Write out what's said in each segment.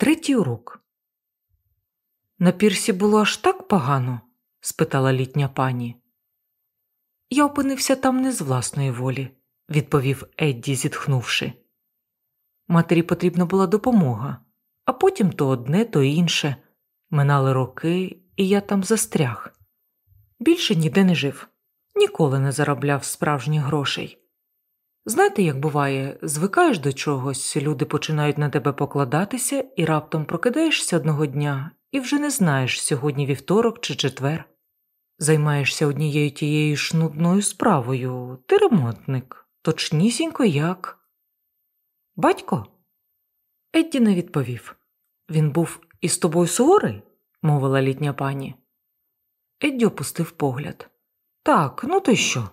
Третій урок. На пірсі було аж так погано? спитала літня пані. Я опинився там не з власної волі, відповів Едді, зітхнувши. Матері потрібна була допомога, а потім то одне, то інше. Минали роки, і я там застряг. Більше ніде не жив, ніколи не заробляв справжніх грошей. Знаєте, як буває, звикаєш до чогось, люди починають на тебе покладатися, і раптом прокидаєшся одного дня і вже не знаєш сьогодні вівторок чи четвер. Займаєшся однією тією ж нудною справою, ти ремонтник, точнісінько як. Батько? Едді не відповів. Він був із тобою суворий? мовила літня пані. Едді опустив погляд. Так, ну то й що?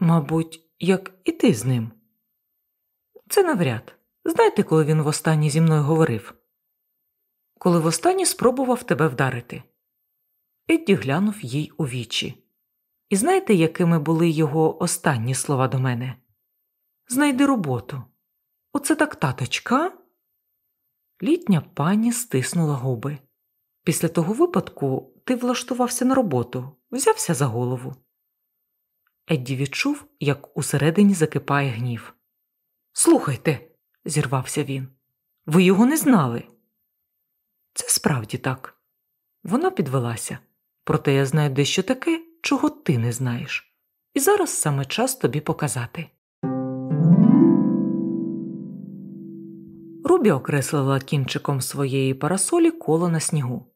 Мабуть, як і ти з ним. Це навряд. Знаєте, коли він востаннє зі мною говорив? Коли востаннє спробував тебе вдарити. Едді глянув їй у вічі. І знаєте, якими були його останні слова до мене? Знайди роботу. Оце так таточка. Літня пані стиснула губи. Після того випадку ти влаштувався на роботу, взявся за голову. Едді відчув, як усередині закипає гнів. Слухайте, зірвався він, ви його не знали. Це справді так. Вона підвелася, проте я знаю дещо таке, чого ти не знаєш, і зараз саме час тобі показати. Рубі окреслила кінчиком своєї парасолі коло на снігу.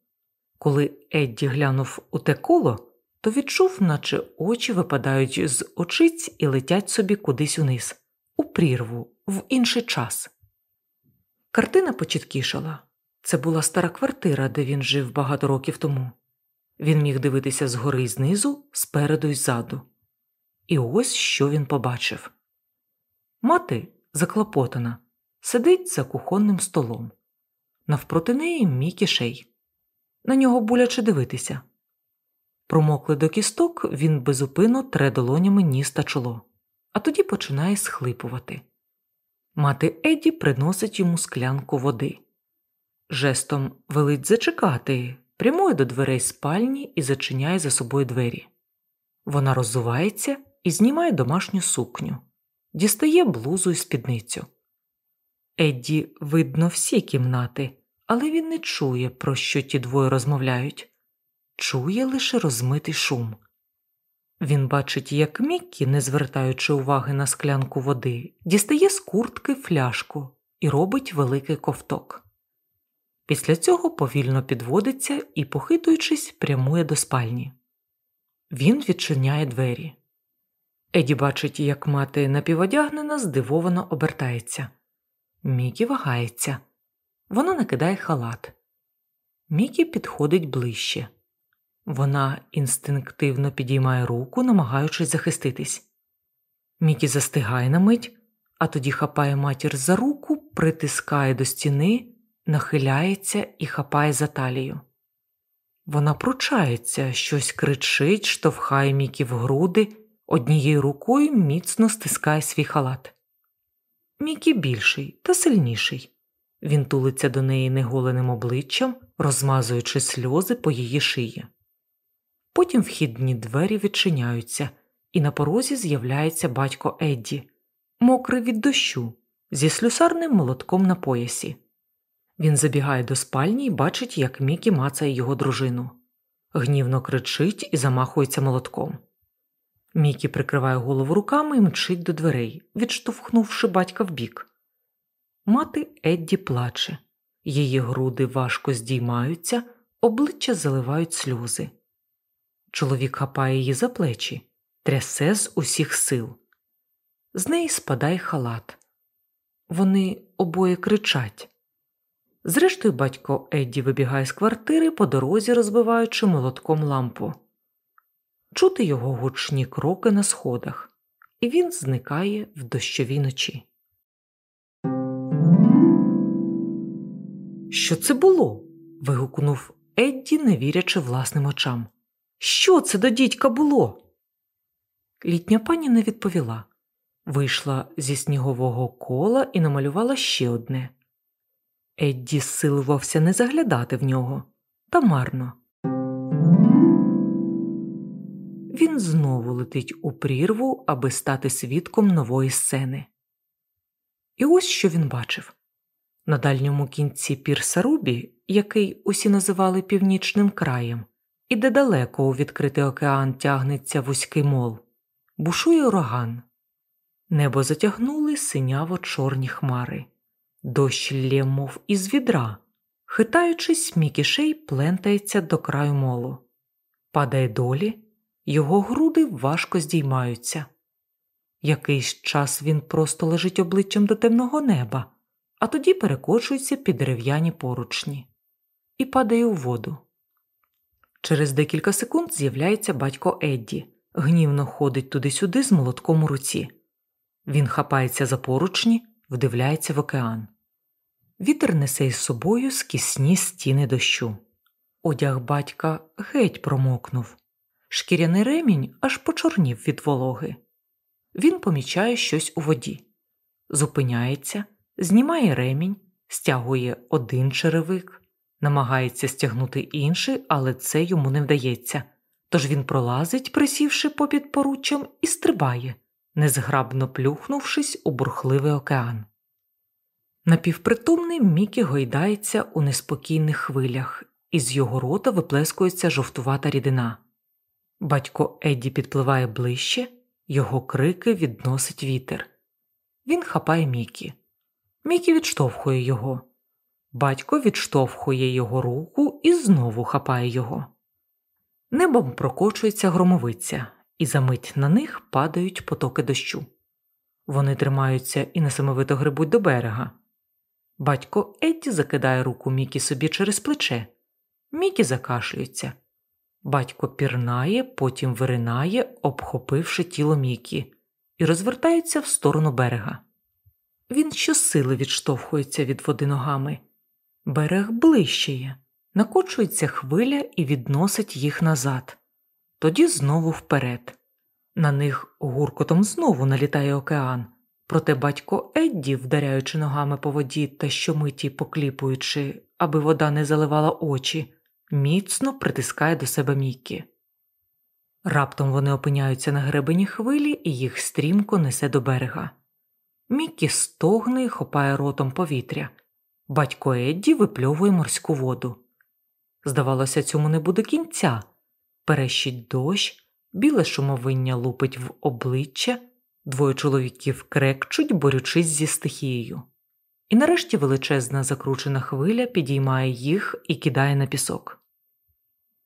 Коли Едді глянув у те коло, то відчув, наче очі випадають з очиць і летять собі кудись униз, у прірву, в інший час. Картина почіткішала це була стара квартира, де він жив багато років тому. Він міг дивитися згори і знизу, спереду й ззаду. І ось що він побачив мати заклопотана, сидить за кухонним столом. Навпроти неї Мікі Шей. На нього боляче дивитися. Промокли до кісток, він безупинно тре долонями ніс та чоло, а тоді починає схлипувати. Мати Едді приносить йому склянку води. Жестом велить зачекати, прямує до дверей спальні і зачиняє за собою двері. Вона роззувається і знімає домашню сукню, дістає блузу і спідницю. Едді видно всі кімнати, але він не чує, про що ті двоє розмовляють чує лише розмитий шум. Він бачить, як Міккі, не звертаючи уваги на склянку води, дістає з куртки фляжку і робить великий ковток. Після цього повільно підводиться і, похитуючись, прямує до спальні. Він відчиняє двері. Еді бачить, як мати напіводягнена, здивовано обертається. Мікі вагається. Вона накидає халат. Мікі підходить ближче. Вона інстинктивно підіймає руку, намагаючись захиститись. Мікі застигає на мить, а тоді хапає матір за руку, притискає до стіни, нахиляється і хапає за талію. Вона пручається, щось кричить, штовхає Мікі в груди, однією рукою міцно стискає свій халат. Мікі більший та сильніший. Він тулиться до неї неголеним обличчям, розмазуючи сльози по її шиї. Потім вхідні двері відчиняються, і на порозі з'являється батько Едді, мокрий від дощу, зі слюсарним молотком на поясі. Він забігає до спальні і бачить, як Мікі мацає його дружину. Гнівно кричить і замахується молотком. Мікі прикриває голову руками і мчить до дверей, відштовхнувши батька вбік. Мати Едді плаче, її груди важко здіймаються, обличчя заливають сльози. Чоловік хапає її за плечі, трясе з усіх сил. З неї спадає халат. Вони обоє кричать. Зрештою, батько Едді вибігає з квартири по дорозі, розбиваючи молотком лампу. Чути його гучні кроки на сходах, і він зникає в дощовій ночі. Що це було? вигукнув Едді, не вірячи власним очам. Що це до дідька було? Літня пані не відповіла. Вийшла зі снігового кола і намалювала ще одне. Едді силувався не заглядати в нього, та марно. Він знову летить у прірву, аби стати свідком нової сцени. І ось що він бачив на дальньому кінці пірса Рубі, який усі називали північним краєм, і де далеко у відкритий океан тягнеться вузький мол, бушує ураган. Небо затягнули синяво чорні хмари, дощ лє, мов із відра, хитаючись, мікішей плентається до краю молу, падає долі, його груди важко здіймаються. Якийсь час він просто лежить обличчям до темного неба, а тоді перекочується під дерев'яні поручні і падає у воду. Через декілька секунд з'являється батько Едді, гнівно ходить туди-сюди з молотком у руці. Він хапається за поручні, вдивляється в океан. Вітер несе із собою скісні стіни дощу. Одяг батька геть промокнув. Шкіряний ремінь аж почорнів від вологи. Він помічає щось у воді, зупиняється, знімає ремінь, стягує один черевик, намагається стягнути інший, але це йому не вдається. Тож він пролазить, присівши попід поруччям, і стрибає, незграбно плюхнувшись у бурхливий океан. Напівпритомний Мікі гойдається у неспокійних хвилях, і з його рота виплескується жовтувата рідина. Батько Едді підпливає ближче, його крики відносить вітер. Він хапає Мікі. Мікі відштовхує його. Батько відштовхує його руку і знову хапає його. Небом прокочується громовиця, і за мить на них падають потоки дощу. Вони тримаються і несамовито грибуть до берега. Батько Едді закидає руку Мікі собі через плече. Мікі закашлюється. Батько пірнає, потім виринає, обхопивши тіло Мікі, і розвертається в сторону берега. Він щосили відштовхується від води ногами. Берег ближчає, накочується хвиля і відносить їх назад, тоді знову вперед. На них гуркотом знову налітає океан, проте батько Едді, вдаряючи ногами по воді та щомиті покліпуючи, аби вода не заливала очі, міцно притискає до себе Міккі. Раптом вони опиняються на гребені хвилі і їх стрімко несе до берега. Міккі стогне і хопає ротом повітря. Батько Едді випльовує морську воду. Здавалося, цьому не буде кінця. Перещить дощ, біле шумовиння лупить в обличчя, двоє чоловіків крекчуть, борючись зі стихією. І нарешті величезна закручена хвиля підіймає їх і кидає на пісок.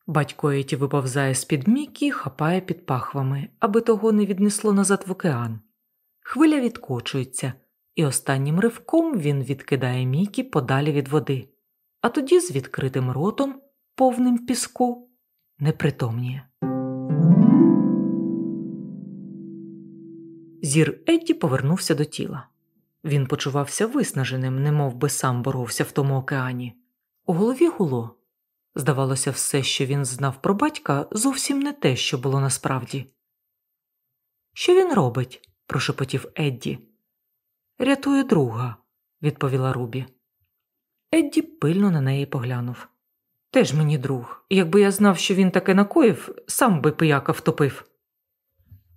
Батько Еті виповзає з під і хапає під пахвами, аби того не віднесло назад в океан. Хвиля відкочується, і останнім ривком він відкидає Мікі подалі від води, а тоді з відкритим ротом, повним піску, непритомніє. Зір Едді повернувся до тіла. Він почувався виснаженим, немов би сам боровся в тому океані. У голові гуло. Здавалося, все, що він знав про батька, зовсім не те, що було насправді. Що він робить? прошепотів Едді. Рятує друга, відповіла Рубі. Едді пильно на неї поглянув. Теж мені друг, якби я знав, що він таке накоїв, сам би пияка втопив.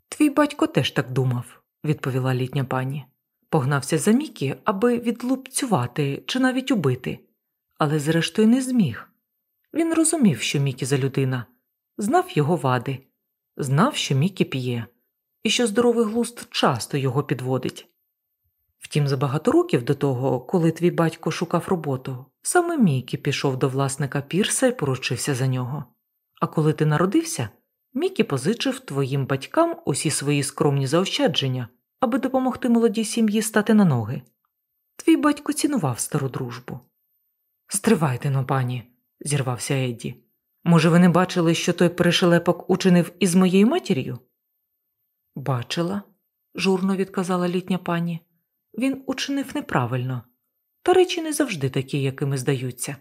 Твій батько теж так думав, відповіла літня пані. Погнався за Мікі, аби відлупцювати чи навіть убити, але зрештою не зміг. Він розумів, що Мікі за людина, знав його вади, знав, що Мікі п'є, і що здоровий глузд часто його підводить. Втім, за багато років до того, коли твій батько шукав роботу, саме Мікі пішов до власника пірса і поручився за нього. А коли ти народився, Мікі позичив твоїм батькам усі свої скромні заощадження, аби допомогти молодій сім'ї стати на ноги. Твій батько цінував стару дружбу. Стривайте но, пані, зірвався Едді. Може, ви не бачили, що той перешелепок учинив із моєю матір'ю? Бачила, журно відказала літня пані. Він учинив неправильно, та речі не завжди такі, якими здаються.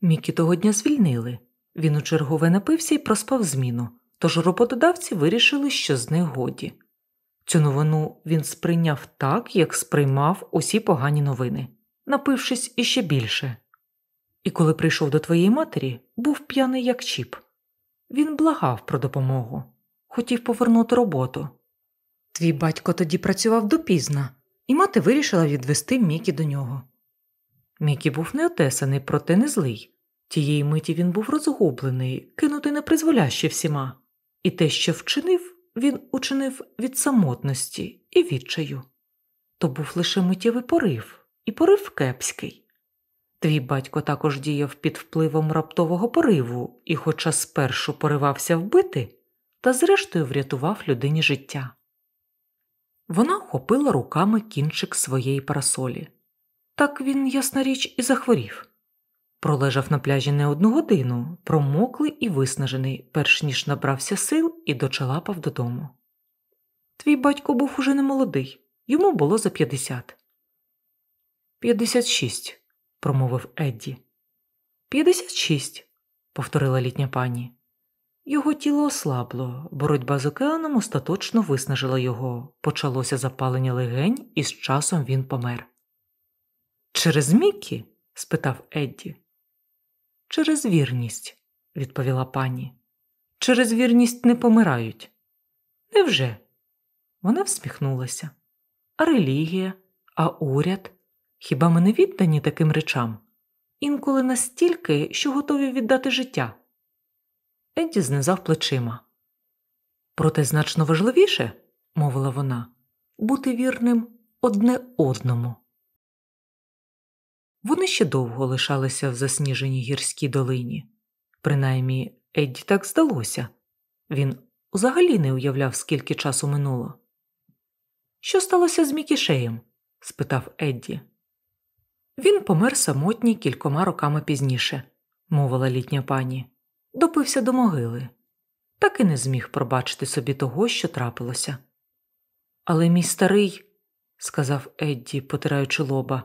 Мікі того дня звільнили. Він у чергове напився і проспав зміну, тож роботодавці вирішили, що з них годі. Цю новину він сприйняв так, як сприймав усі погані новини. напившись іще більше. І коли прийшов до твоєї матері, був п'яний як чіп. Він благав про допомогу, хотів повернути роботу. Твій батько тоді працював допізна, і мати вирішила відвести Мікі до нього. Мікі був не отесаний, проте не злий. Тієї миті він був розгублений, кинутий непризволяще всіма, і те, що вчинив, він учинив від самотності і відчаю. То був лише миттєвий порив, і порив кепський. Твій батько також діяв під впливом раптового пориву і, хоча спершу поривався вбити, та зрештою врятував людині життя. Вона охопила руками кінчик своєї парасолі. Так він, ясна річ, і захворів. Пролежав на пляжі не одну годину, промоклий і виснажений, перш ніж набрався сил і дочалапав додому. Твій батько був уже не молодий, йому було за п'ятдесят. П'ятдесят шість, промовив Едді. П'ятдесят шість, повторила літня пані. Його тіло ослабло, боротьба з океаном остаточно виснажила його, почалося запалення легень, і з часом він помер. Через Мікі? спитав Едді. Через вірність, відповіла пані. Через вірність не помирають. Невже? Вона всміхнулася. А релігія, а уряд? Хіба ми не віддані таким речам? Інколи настільки, що готові віддати життя. Едді знизав плечима. Проте значно важливіше, мовила вона, бути вірним одне одному. Вони ще довго лишалися в засніженій гірській долині. Принаймні, Едді так здалося він взагалі не уявляв, скільки часу минуло. Що сталося з Мікішеєм? спитав Едді. Він помер самотній кількома роками пізніше, мовила літня пані, допився до могили, так і не зміг пробачити собі того, що трапилося. Але мій старий, сказав Едді, потираючи лоба,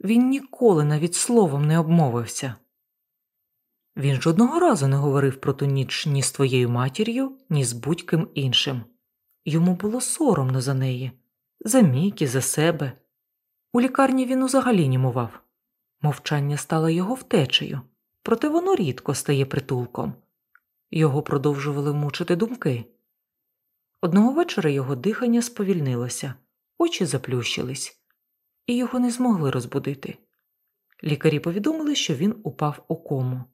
він ніколи навіть словом не обмовився. Він жодного разу не говорив про ту ніч ні з твоєю матір'ю, ні з будь-ким іншим. Йому було соромно за неї, за Мікі, за себе. У лікарні він узагалі німував. Мовчання стало його втечею, проте воно рідко стає притулком. Його продовжували мучити думки. Одного вечора його дихання сповільнилося, очі заплющились і його не змогли розбудити. Лікарі повідомили, що він упав у кому.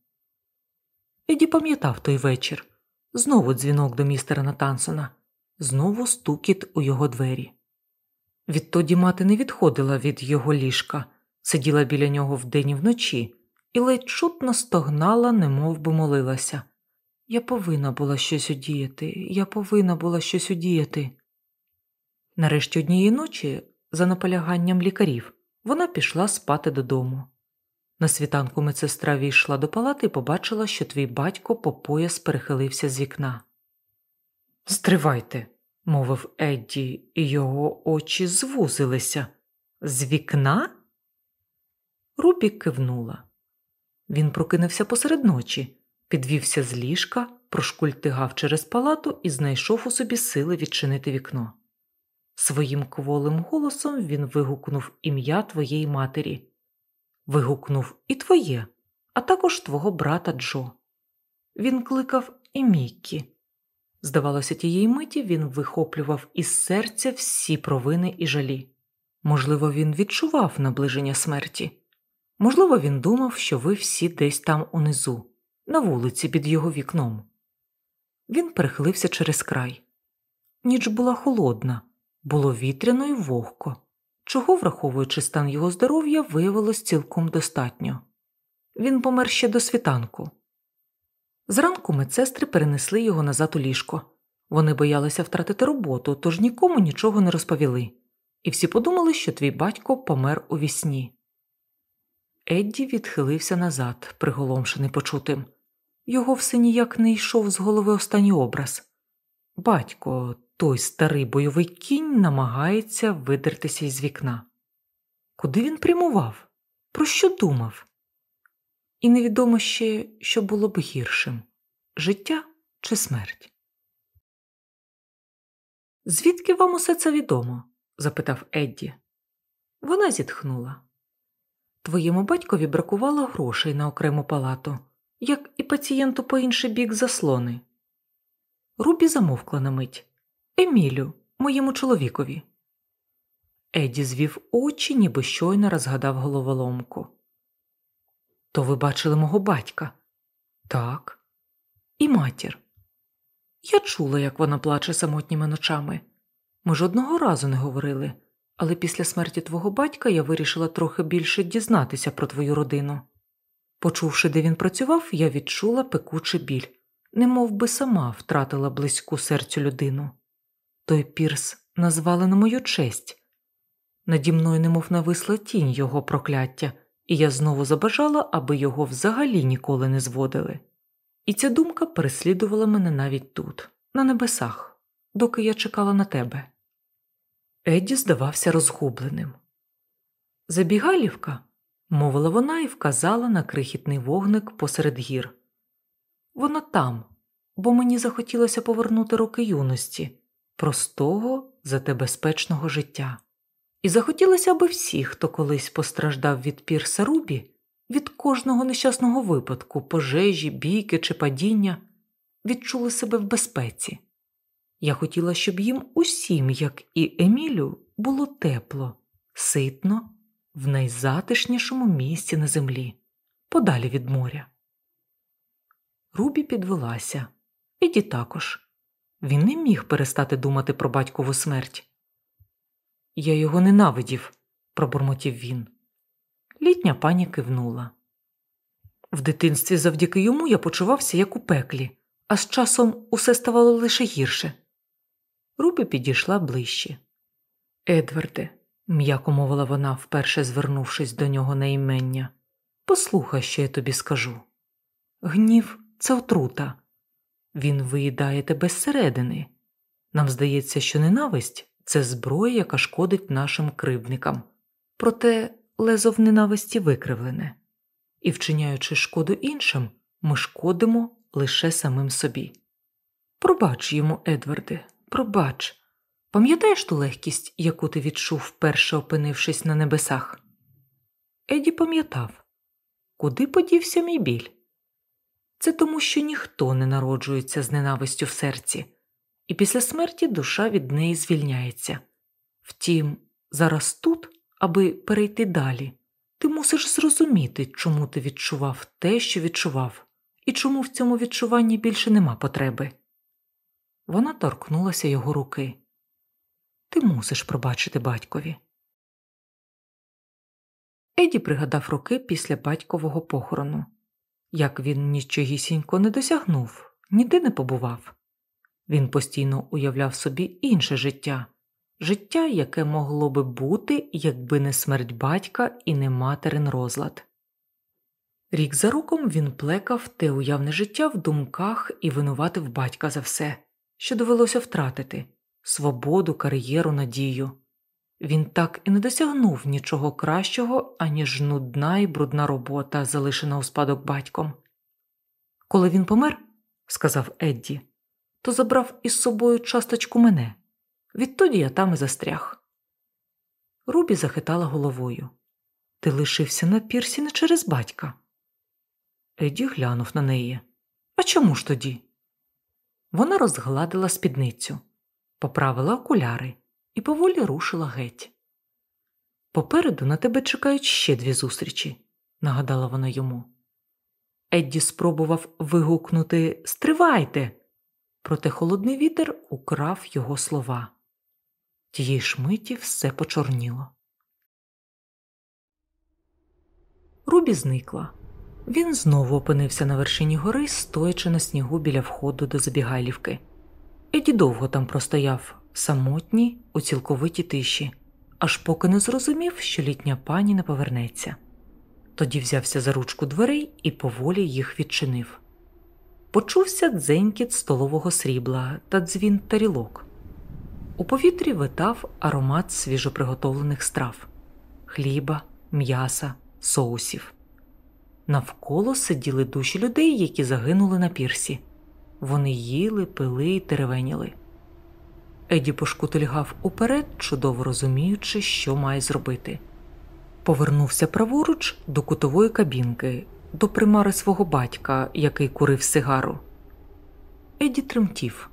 Еді пам'ятав той вечір знову дзвінок до містера Натансона, знову стукіт у його двері. Відтоді мати не відходила від його ліжка, сиділа біля нього вдень і вночі і ледь чутно стогнала, немов би молилася. Я повинна була щось удіяти, я повинна була щось удіяти. Нарешті однієї ночі за наполяганням лікарів, вона пішла спати додому. На світанку медсестра війшла до палати і побачила, що твій батько по пояс перехилився з вікна. Стривайте, мовив Едді, і його очі звузилися. З вікна? Рубі кивнула. Він прокинувся посеред ночі, підвівся з ліжка, прошкультигав через палату і знайшов у собі сили відчинити вікно. Своїм кволим голосом він вигукнув ім'я твоєї матері, вигукнув і твоє, а також твого брата Джо. Він кликав і Міккі. Здавалося, тієї миті він вихоплював із серця всі провини і жалі. Можливо, він відчував наближення смерті. Можливо, він думав, що ви всі десь там унизу, на вулиці під його вікном. Він перехилився через край. Ніч була холодна. Було вітряно й вогко, чого, враховуючи стан його здоров'я, виявилось цілком достатньо. Він помер ще до світанку. Зранку медсестри перенесли його назад у ліжко. Вони боялися втратити роботу, тож нікому нічого не розповіли, і всі подумали, що твій батько помер у вісні. Едді відхилився назад, приголомшений почутим. Його все ніяк не йшов з голови останній образ. Батько, той старий бойовий кінь намагається видертися із вікна. Куди він прямував? Про що думав? І невідомо ще, що було б гіршим життя чи смерть. Звідки вам усе це відомо? запитав Едді. Вона зітхнула. Твоєму батькові бракувало грошей на окрему палату, як і пацієнту по інший бік заслони. Рубі замовкла на мить. Емілю, моєму чоловікові. Еді звів очі, ніби щойно розгадав головоломку. То ви бачили мого батька? Так. І матір. Я чула, як вона плаче самотніми ночами. Ми ж одного разу не говорили, але після смерті твого батька я вирішила трохи більше дізнатися про твою родину. Почувши, де він працював, я відчула пекучий біль, немов би сама втратила близьку серцю людину. Той пірс назвали на мою честь. Наді мною немов нависла тінь його прокляття, і я знову забажала, аби його взагалі ніколи не зводили. І ця думка переслідувала мене навіть тут, на небесах, доки я чекала на тебе. Едді здавався розгубленим. Забігалівка, мовила вона і вказала на крихітний вогник посеред гір. Вона там, бо мені захотілося повернути роки юності, простого, зате безпечного життя. І захотілося, аби всі, хто колись постраждав від пірса Рубі, від кожного нещасного випадку, пожежі, бійки чи падіння, відчули себе в безпеці. Я хотіла, щоб їм усім, як і Емілю, було тепло, ситно, в найзатишнішому місці на землі, подалі від моря. Рубі підвелася, Еді також. Він не міг перестати думати про батькову смерть. Я його ненавидів, пробурмотів він. Літня пані кивнула. В дитинстві завдяки йому я почувався як у пеклі, а з часом усе ставало лише гірше. Рубі підійшла ближче. Едварде, м'яко мовила вона, вперше звернувшись до нього на імення, послухай, що я тобі скажу. Гнів це отрута. Він виїдає тебе зсередини. Нам здається, що ненависть це зброя, яка шкодить нашим кривдникам. Проте лезо в ненависті викривлене, і, вчиняючи шкоду іншим, ми шкодимо лише самим собі. Пробач йому, Едварде, пробач. Пам'ятаєш ту легкість, яку ти відчув, вперше опинившись на небесах? Еді пам'ятав, куди подівся мій біль? Це тому, що ніхто не народжується з ненавистю в серці, і після смерті душа від неї звільняється. Втім, зараз тут, аби перейти далі, ти мусиш зрозуміти, чому ти відчував те, що відчував, і чому в цьому відчуванні більше нема потреби. Вона торкнулася його руки. Ти мусиш пробачити батькові. Еді пригадав роки після батькового похорону як він нічогісінько не досягнув, ніде не побував. Він постійно уявляв собі інше життя, життя, яке могло би бути, якби не смерть батька і не материн розлад. Рік за роком він плекав те уявне життя в думках і винуватив батька за все, що довелося втратити свободу, кар'єру, надію. Він так і не досягнув нічого кращого, аніж нудна і брудна робота, залишена у спадок батьком. Коли він помер, сказав Едді, то забрав із собою часточку мене. Відтоді я там і застряг. Рубі захитала головою. Ти лишився на пірсі не через батька. Едді глянув на неї. А чому ж тоді? Вона розгладила спідницю, поправила окуляри і поволі рушила геть. Попереду на тебе чекають ще дві зустрічі, нагадала вона йому. Едді спробував вигукнути Стривайте, проте холодний вітер украв його слова. Тієї ж миті все почорніло. Рубі зникла. Він знову опинився на вершині гори, стоячи на снігу біля входу до забігайлівки. Еді довго там простояв, самотній у цілковитій тиші, аж поки не зрозумів, що літня пані не повернеться. Тоді взявся за ручку дверей і поволі їх відчинив. Почувся дзенькіт столового срібла та дзвін тарілок. У повітрі витав аромат свіжоприготовлених страв хліба, м'яса, соусів. Навколо сиділи душі людей, які загинули на пірсі. Вони їли, пили і теревеніли. Еді пошкутильгав уперед, чудово розуміючи, що має зробити. повернувся праворуч до кутової кабінки, до примари свого батька, який курив сигару. Еді тремтів.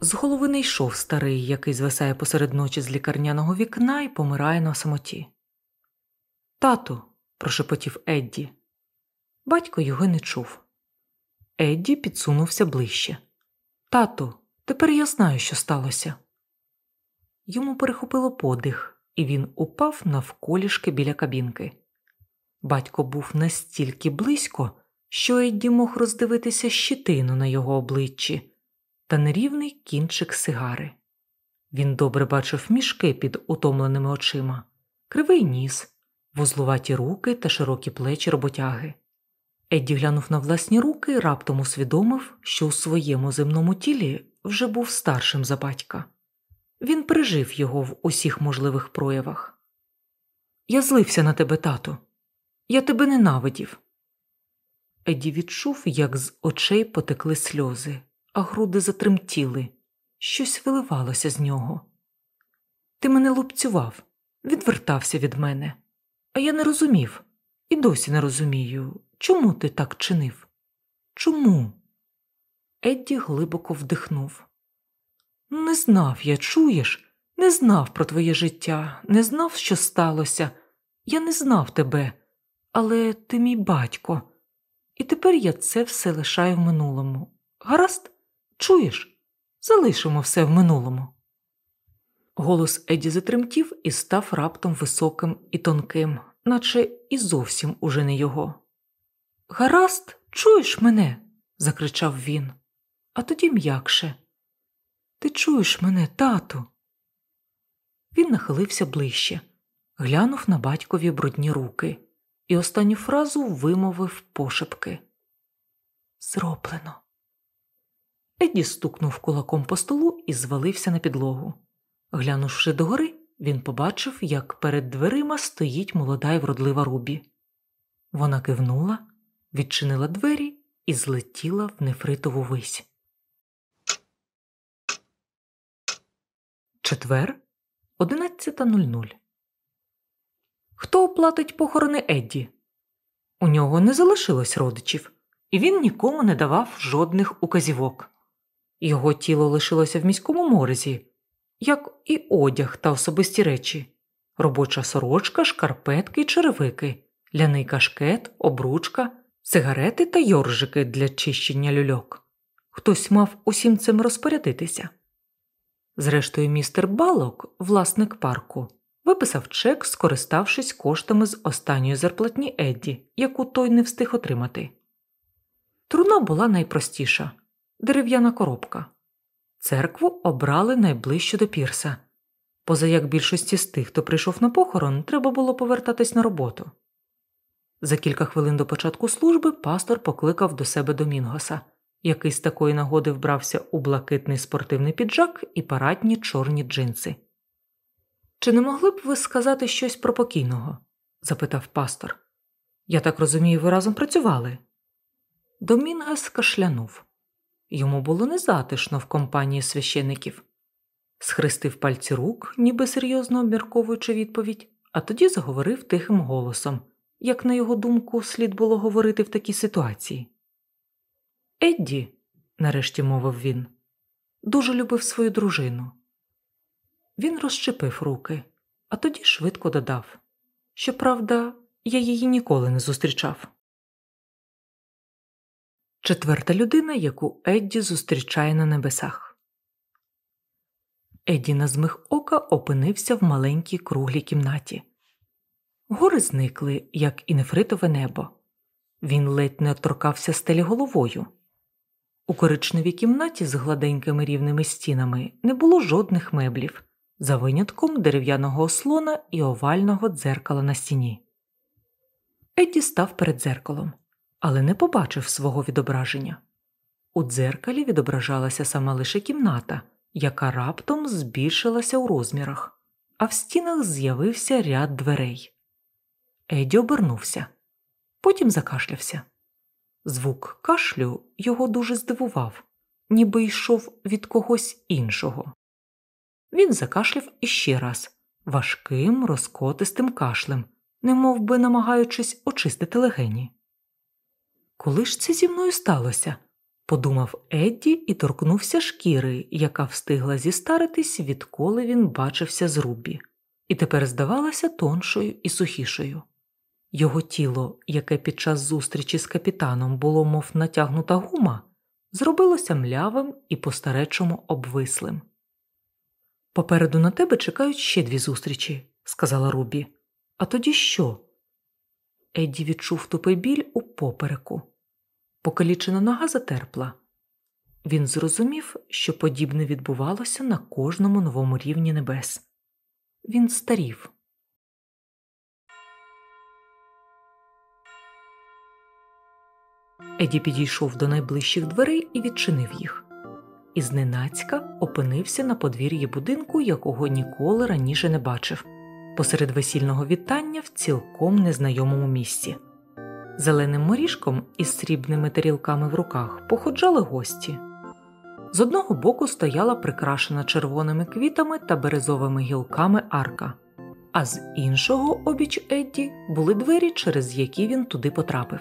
З голови не йшов старий, який звисає посеред ночі з лікарняного вікна і помирає на самоті. Тату, прошепотів Едді. Батько його не чув. Едді підсунувся ближче. Тату, тепер я знаю, що сталося. Йому перехопило подих, і він упав навколішки біля кабінки. Батько був настільки близько, що Едді мог роздивитися щитину на його обличчі та нерівний кінчик сигари. Він добре бачив мішки під утомленими очима, кривий ніс, вузлуваті руки та широкі плечі роботяги. Едді глянув на власні руки і раптом усвідомив, що у своєму земному тілі вже був старшим за батька. Він пережив його в усіх можливих проявах. Я злився на тебе, тату. Я тебе ненавидів. Еді відчув, як з очей потекли сльози, а груди затремтіли, щось виливалося з нього. Ти мене лупцював, відвертався від мене, а я не розумів і досі не розумію, чому ти так чинив? Чому? Едді глибоко вдихнув. Не знав я, чуєш, не знав про твоє життя, не знав, що сталося. Я не знав тебе, але ти мій батько, і тепер я це все лишаю в минулому. Гаразд, чуєш? Залишимо все в минулому. Голос Еді затремтів і став раптом високим і тонким, наче і зовсім уже не його. Гаразд, чуєш мене? закричав він, а тоді м'якше. Ти чуєш мене, тату? Він нахилився ближче, глянув на батькові брудні руки і останню фразу вимовив пошепки. Зроблено. Едді стукнув кулаком по столу і звалився на підлогу. Глянувши догори, він побачив, як перед дверима стоїть молода й вродлива Рубі. Вона кивнула, відчинила двері і злетіла в нефритову вись. Четвер 11.00 Хто оплатить похорони Едді? У нього не залишилось родичів, і він нікому не давав жодних указівок. Його тіло лишилося в міському морзі, як і одяг та особисті речі, робоча сорочка, шкарпетки й черевики, ляний кашкет, обручка, сигарети та йоржики для чищення люльок. Хтось мав усім цим розпорядитися. Зрештою, містер Балок, власник парку, виписав чек, скориставшись коштами з останньої зарплатні Едді, яку той не встиг отримати. Труна була найпростіша дерев'яна коробка. Церкву обрали найближче до пірса, поза як більшості з тих, хто прийшов на похорон, треба було повертатись на роботу. За кілька хвилин до початку служби пастор покликав до себе Домінгоса, який з такої нагоди вбрався у блакитний спортивний піджак і парадні чорні джинси. Чи не могли б ви сказати щось про покійного? запитав пастор. Я так розумію, ви разом працювали. Домінгас кашлянув. Йому було незатишно в компанії священиків. Схрестив пальці рук, ніби серйозно обмірковуючи відповідь, а тоді заговорив тихим голосом, як на його думку, слід було говорити в такій ситуації. Едді, нарешті мовив він, дуже любив свою дружину. Він розчепив руки, а тоді швидко додав Щоправда, я її ніколи не зустрічав. Четверта людина, яку Едді зустрічає на небесах. Едді на змих ока опинився в маленькій круглій кімнаті. Гори зникли, як і нефритове небо. Він ледь не торкався стелі головою. У коричневій кімнаті з гладенькими рівними стінами не було жодних меблів, за винятком дерев'яного ослона і овального дзеркала на стіні. Едді став перед дзеркалом але не побачив свого відображення. У дзеркалі відображалася сама лише кімната, яка раптом збільшилася у розмірах, а в стінах з'явився ряд дверей. Еді обернувся, потім закашлявся. Звук кашлю його дуже здивував, ніби йшов від когось іншого. Він закашляв іще раз важким, розкотистим кашлем, немов би намагаючись очистити легені. Коли ж це зі мною сталося? подумав Едді і торкнувся шкіри, яка встигла зістаритись, відколи він бачився з Рубі, і тепер здавалася тоншою і сухішою. Його тіло, яке під час зустрічі з капітаном було, мов натягнута гума, зробилося млявим і по-старечому обвислим. Попереду на тебе чекають ще дві зустрічі, сказала Рубі. А тоді що? Едді відчув тупий біль у попереку. Покалічена нога затерпла. Він зрозумів, що подібне відбувалося на кожному новому рівні небес. Він старів. Еді підійшов до найближчих дверей і відчинив їх. І зненацька опинився на подвір'ї будинку, якого ніколи раніше не бачив, посеред весільного вітання в цілком незнайомому місці. Зеленим моріжком із срібними тарілками в руках походжали гості. З одного боку стояла прикрашена червоними квітами та березовими гілками арка, а з іншого обіч Едді були двері, через які він туди потрапив.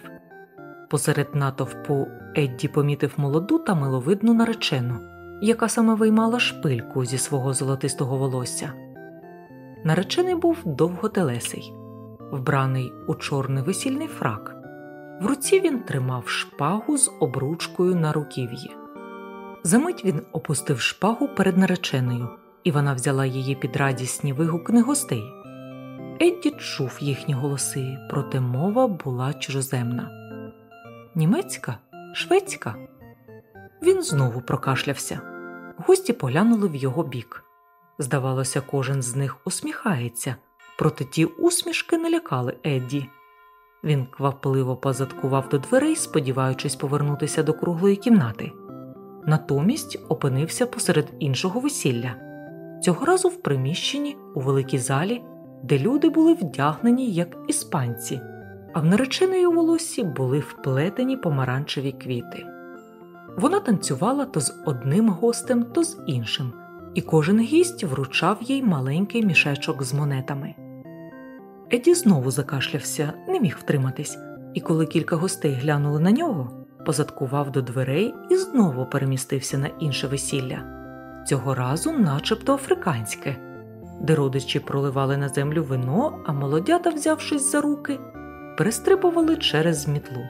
Посеред натовпу Едді помітив молоду та миловидну наречену, яка саме виймала шпильку зі свого золотистого волосся. Наречений був довготелесий, вбраний у чорний весільний фрак. В руці він тримав шпагу з обручкою на руків'ї. Замить він опустив шпагу перед нареченою, і вона взяла її під радісні вигукни гостей. Едді чув їхні голоси, проте мова була чужоземна. Німецька, шведська. Він знову прокашлявся. Гості поглянули в його бік. Здавалося, кожен з них усміхається, проте ті усмішки не лякали Едді. Він квапливо позадкував до дверей, сподіваючись повернутися до круглої кімнати. Натомість опинився посеред іншого весілля, цього разу в приміщенні у великій залі, де люди були вдягнені як іспанці, а в нареченої волоссі були вплетені помаранчеві квіти. Вона танцювала то з одним гостем, то з іншим, і кожен гість вручав їй маленький мішечок з монетами. Еді знову закашлявся, не міг втриматись, і коли кілька гостей глянули на нього, позадкував до дверей і знову перемістився на інше весілля, цього разу, начебто африканське, де родичі проливали на землю вино, а молодята, взявшись за руки, перестрибували через мітлу.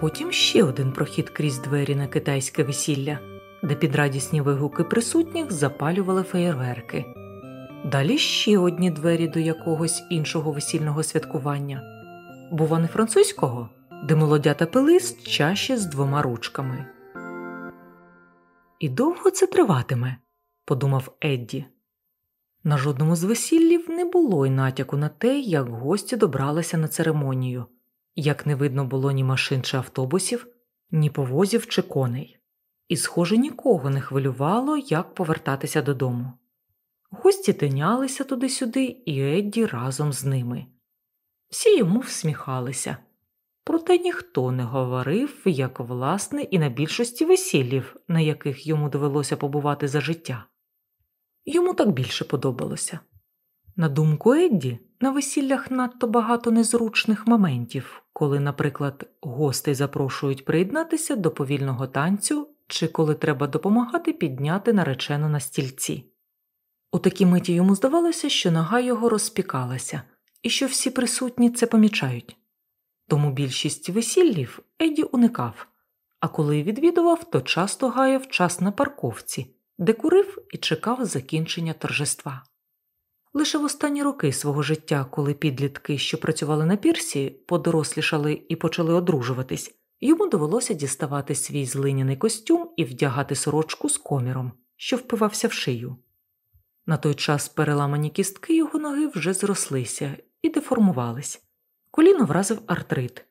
Потім ще один прохід крізь двері на китайське весілля, де під радісні вигуки присутніх запалювали феєрверки. Далі ще одні двері до якогось іншого весільного святкування, бува не французького, де молодята пили з чаші з двома ручками. І довго це триватиме, подумав Едді. На жодному з весіллів не було й натяку на те, як гості добралися на церемонію, як не видно було ні машин чи автобусів, ні повозів чи коней, і, схоже, нікого не хвилювало, як повертатися додому. Гості тинялися туди-сюди, і Едді разом з ними. Всі йому всміхалися, проте ніхто не говорив, як власне, і на більшості весіллів, на яких йому довелося побувати за життя. Йому так більше подобалося. На думку Едді, на весіллях надто багато незручних моментів, коли, наприклад, гостей запрошують приєднатися до повільного танцю чи коли треба допомагати підняти наречену на стільці. У такій миті йому здавалося, що нога його розпікалася, і що всі присутні це помічають. Тому більшість весіллів Еді уникав, а коли відвідував, то часто гаяв час на парковці, де курив і чекав закінчення торжества. Лише в останні роки свого життя, коли підлітки, що працювали на пірсі, подорослішали і почали одружуватись, йому довелося діставати свій злиняний костюм і вдягати сорочку з коміром, що впивався в шию. На той час переламані кістки його ноги вже зрослися і деформувались. Коліно вразив артрит.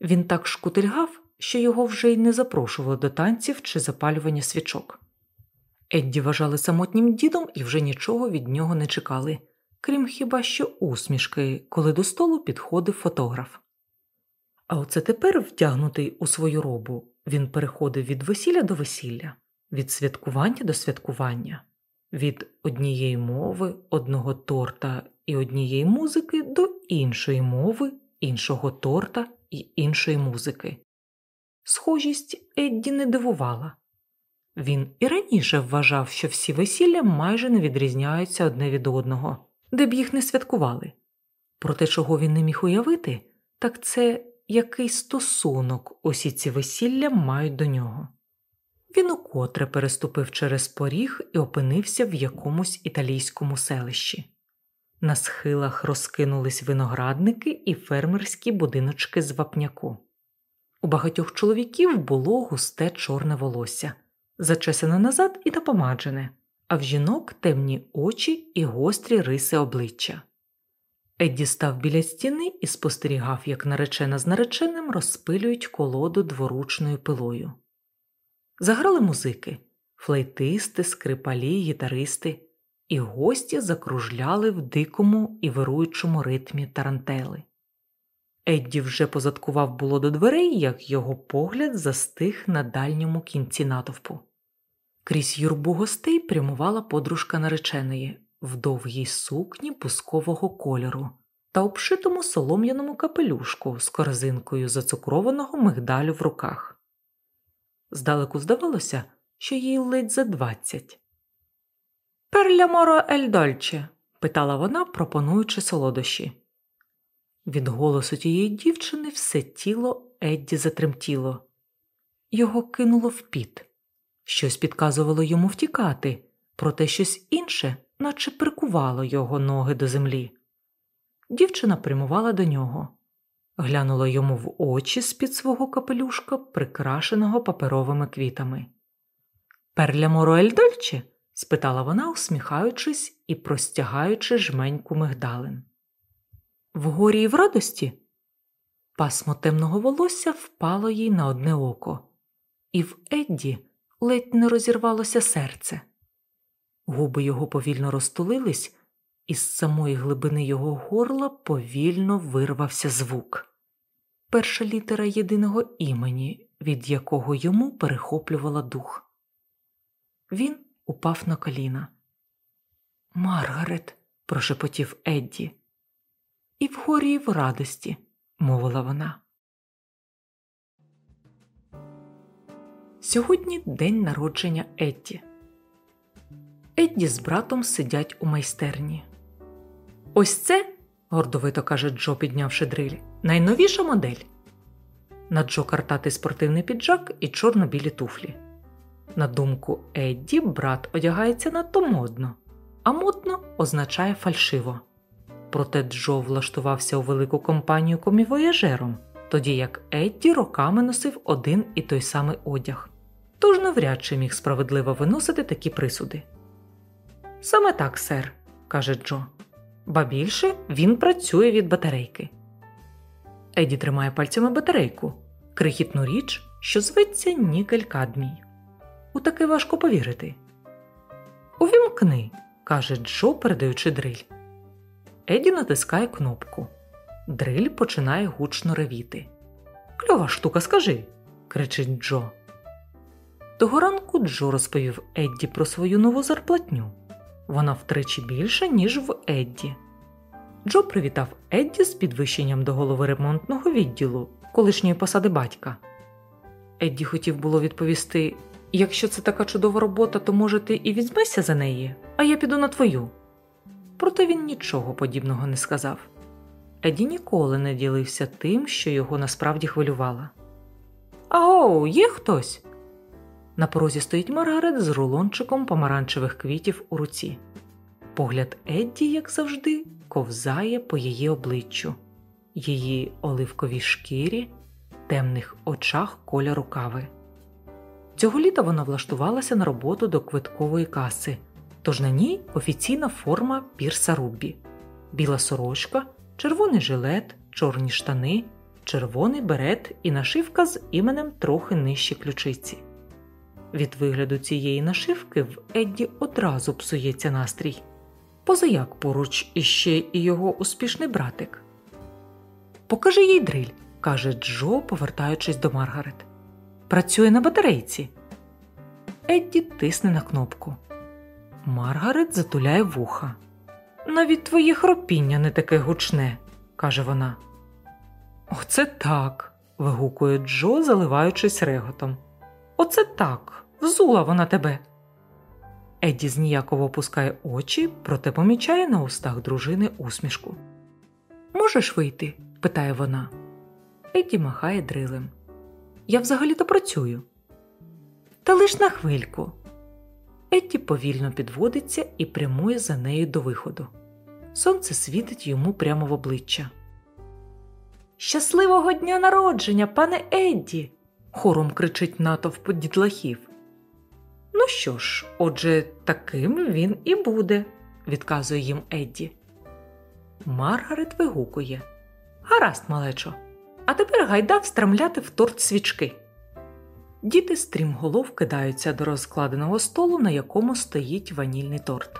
Він так шкутильгав, що його вже й не запрошували до танців чи запалювання свічок. Едді вважали самотнім дідом і вже нічого від нього не чекали, крім хіба що усмішки, коли до столу підходив фотограф. А оце тепер, втягнутий у свою робу, він переходив від весілля до весілля, від святкування до святкування від однієї мови, одного торта і однієї музики до іншої мови, іншого торта і іншої музики. Схожість Едді не дивувала. Він і раніше вважав, що всі весілля майже не відрізняються одне від одного, де б їх не святкували. Проте, чого він не міг уявити, так це який стосунок усі ці весілля мають до нього. Він укотре переступив через поріг і опинився в якомусь італійському селищі. На схилах розкинулись виноградники і фермерські будиночки з вапняку. У багатьох чоловіків було густе чорне волосся, зачесане назад і напомаджене, а в жінок темні очі і гострі риси обличчя. Едді став біля стіни і спостерігав, як наречена з нареченим розпилюють колоду дворучною пилою. Заграли музики флейтисти, скрипалі, гітаристи, і гості закружляли в дикому і вируючому ритмі тарантели. Едді вже позадкував було до дверей, як його погляд застиг на дальньому кінці натовпу. Крізь юрбу гостей прямувала подружка нареченої в довгій сукні пускового кольору та обшитому солом'яному капелюшку з корзинкою зацукрованого мигдалю в руках. Здалеку здавалося, що їй ледь за двадцять. Перля моро ель дольче? питала вона, пропонуючи солодощі. Від голосу тієї дівчини все тіло Едді затремтіло. Його кинуло в піт. Щось підказувало йому втікати, проте щось інше, наче прикувало його ноги до землі. Дівчина прямувала до нього, глянула йому в очі з під свого капелюшка, прикрашеного паперовими квітами. Перля дольче? спитала вона, усміхаючись і простягаючи жменьку мигдалин. Вгорі й в радості? Пасмо темного волосся впало їй на одне око, і в Едді ледь не розірвалося серце. Губи його повільно розтулились, і з самої глибини його горла повільно вирвався звук. Перша літера єдиного імені, від якого йому перехоплювала дух. Він упав на коліна. Маргарет, прошепотів Едді. І в горі, і в радості, мовила вона. Сьогодні день народження Едді. Едді з братом сидять у майстерні. Ось це, гордовито каже Джо, піднявши дриль, найновіша модель. На Джо картати спортивний піджак і чорно-білі туфлі. На думку Едді, брат одягається надто модно, а модно означає фальшиво. Проте Джо влаштувався у велику компанію комівояжером, тоді як Едді роками носив один і той самий одяг, тож навряд чи міг справедливо виносити такі присуди. Саме так, сер, каже Джо, ба більше він працює від батарейки. Еді тримає пальцями батарейку, крихітну річ, що зветься нікель кадмій. У таке важко повірити. Увімкни, каже Джо, передаючи дриль. Еді натискає кнопку. Дриль починає гучно ревіти. Кльова штука, скажи, кричить Джо. Того ранку Джо розповів Едді про свою нову зарплатню. Вона втричі більша, ніж в Едді. Джо привітав Едді з підвищенням до голови ремонтного відділу колишньої посади батька. Едді хотів було відповісти Якщо це така чудова робота, то може ти і візьмешся за неї, а я піду на твою. Проте він нічого подібного не сказав. Еді ніколи не ділився тим, що його насправді хвилювало. Аго, є хтось? На порозі стоїть Маргарет з рулончиком помаранчевих квітів у руці. Погляд Едді, як завжди, ковзає по її обличчю, її оливковій шкірі, темних очах кольору кави. Цього літа вона влаштувалася на роботу до квиткової каси, тож на ній офіційна форма пірса Руббі, біла сорочка, червоний жилет, чорні штани, червоний берет і нашивка з іменем трохи нижче ключиці. Від вигляду цієї нашивки в Едді одразу псується настрій, позаяк поруч іще і його успішний братик. Покажи їй дриль, каже Джо, повертаючись до Маргарет. Працює на батарейці. Едді тисне на кнопку. Маргарет затуляє вуха. навіть твоє хропіння не таке гучне, каже вона. Оце так. вигукує Джо, заливаючись реготом. Оце так. Взула вона тебе. Едді зніяково опускає очі, проте помічає на устах дружини усмішку. Можеш вийти? питає вона. Едді махає дрилем. Я взагалі-то працюю. Та лиш на хвильку. Едді повільно підводиться і прямує за нею до виходу. Сонце світить йому прямо в обличчя. Щасливого дня народження, пане Едді! хором кричить натовп дітлахів. Ну що ж, отже, таким він і буде, відказує їм Едді. Маргарет вигукує Гаразд, малечо, а тепер гайда встрамляти в торт свічки. Діти стрімголов кидаються до розкладеного столу, на якому стоїть ванільний торт.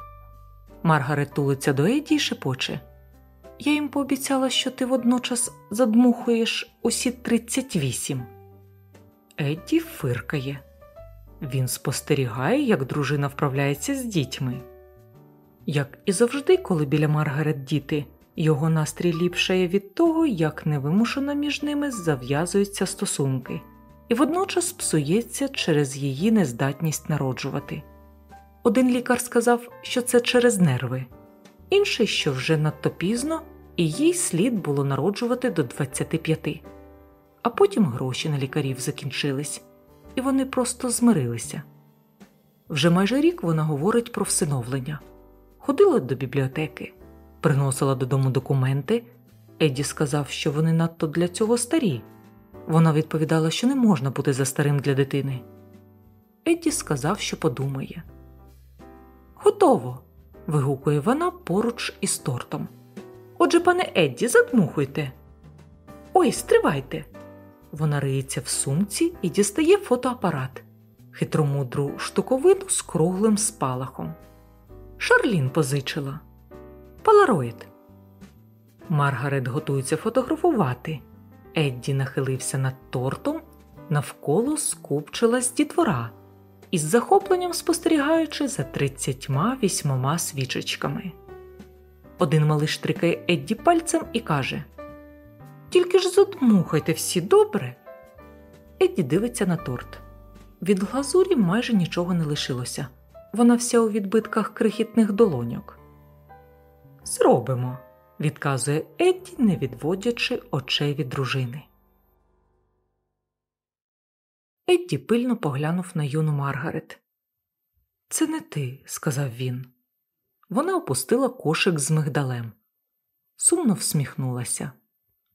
Маргарет тулиться до Едді і шепоче. Я їм пообіцяла, що ти водночас задмухуєш усі 38. Едді фиркає. Він спостерігає, як дружина вправляється з дітьми. Як і завжди, коли біля Маргарет діти, його настрій ліпшає від того, як невимушено між ними зав'язуються стосунки, і водночас псується через її нездатність народжувати. Один лікар сказав, що це через нерви, інший, що вже надто пізно, і їй слід було народжувати до 25. А потім гроші на лікарів закінчились і вони просто змирилися. Вже майже рік вона говорить про всиновлення, ходила до бібліотеки, приносила додому документи. Едді сказав, що вони надто для цього старі. Вона відповідала, що не можна бути за старим для дитини. Едді сказав, що подумає. Готово. вигукує вона поруч із тортом. Отже, пане Едді, задмухуйте. Ой, стривайте. Вона риється в сумці і дістає фотоапарат, хитромудру штуковину з круглим спалахом. Шарлін позичила. Полароїд. Маргарет готується фотографувати. Едді нахилився над тортом, навколо скупчилась дітвора, із захопленням спостерігаючи за тридцятьма вісьмома свічечками. Один малий штрикає Едді пальцем і каже тільки ж задмухайте всі добре. Едді дивиться на торт. Від глазурі майже нічого не лишилося. Вона вся у відбитках крихітних долоньок. Зробимо, відказує Едді, не відводячи очей від дружини. Едді пильно поглянув на юну Маргарет. Це не ти, сказав він. Вона опустила кошик з мигдалем. Сумно всміхнулася.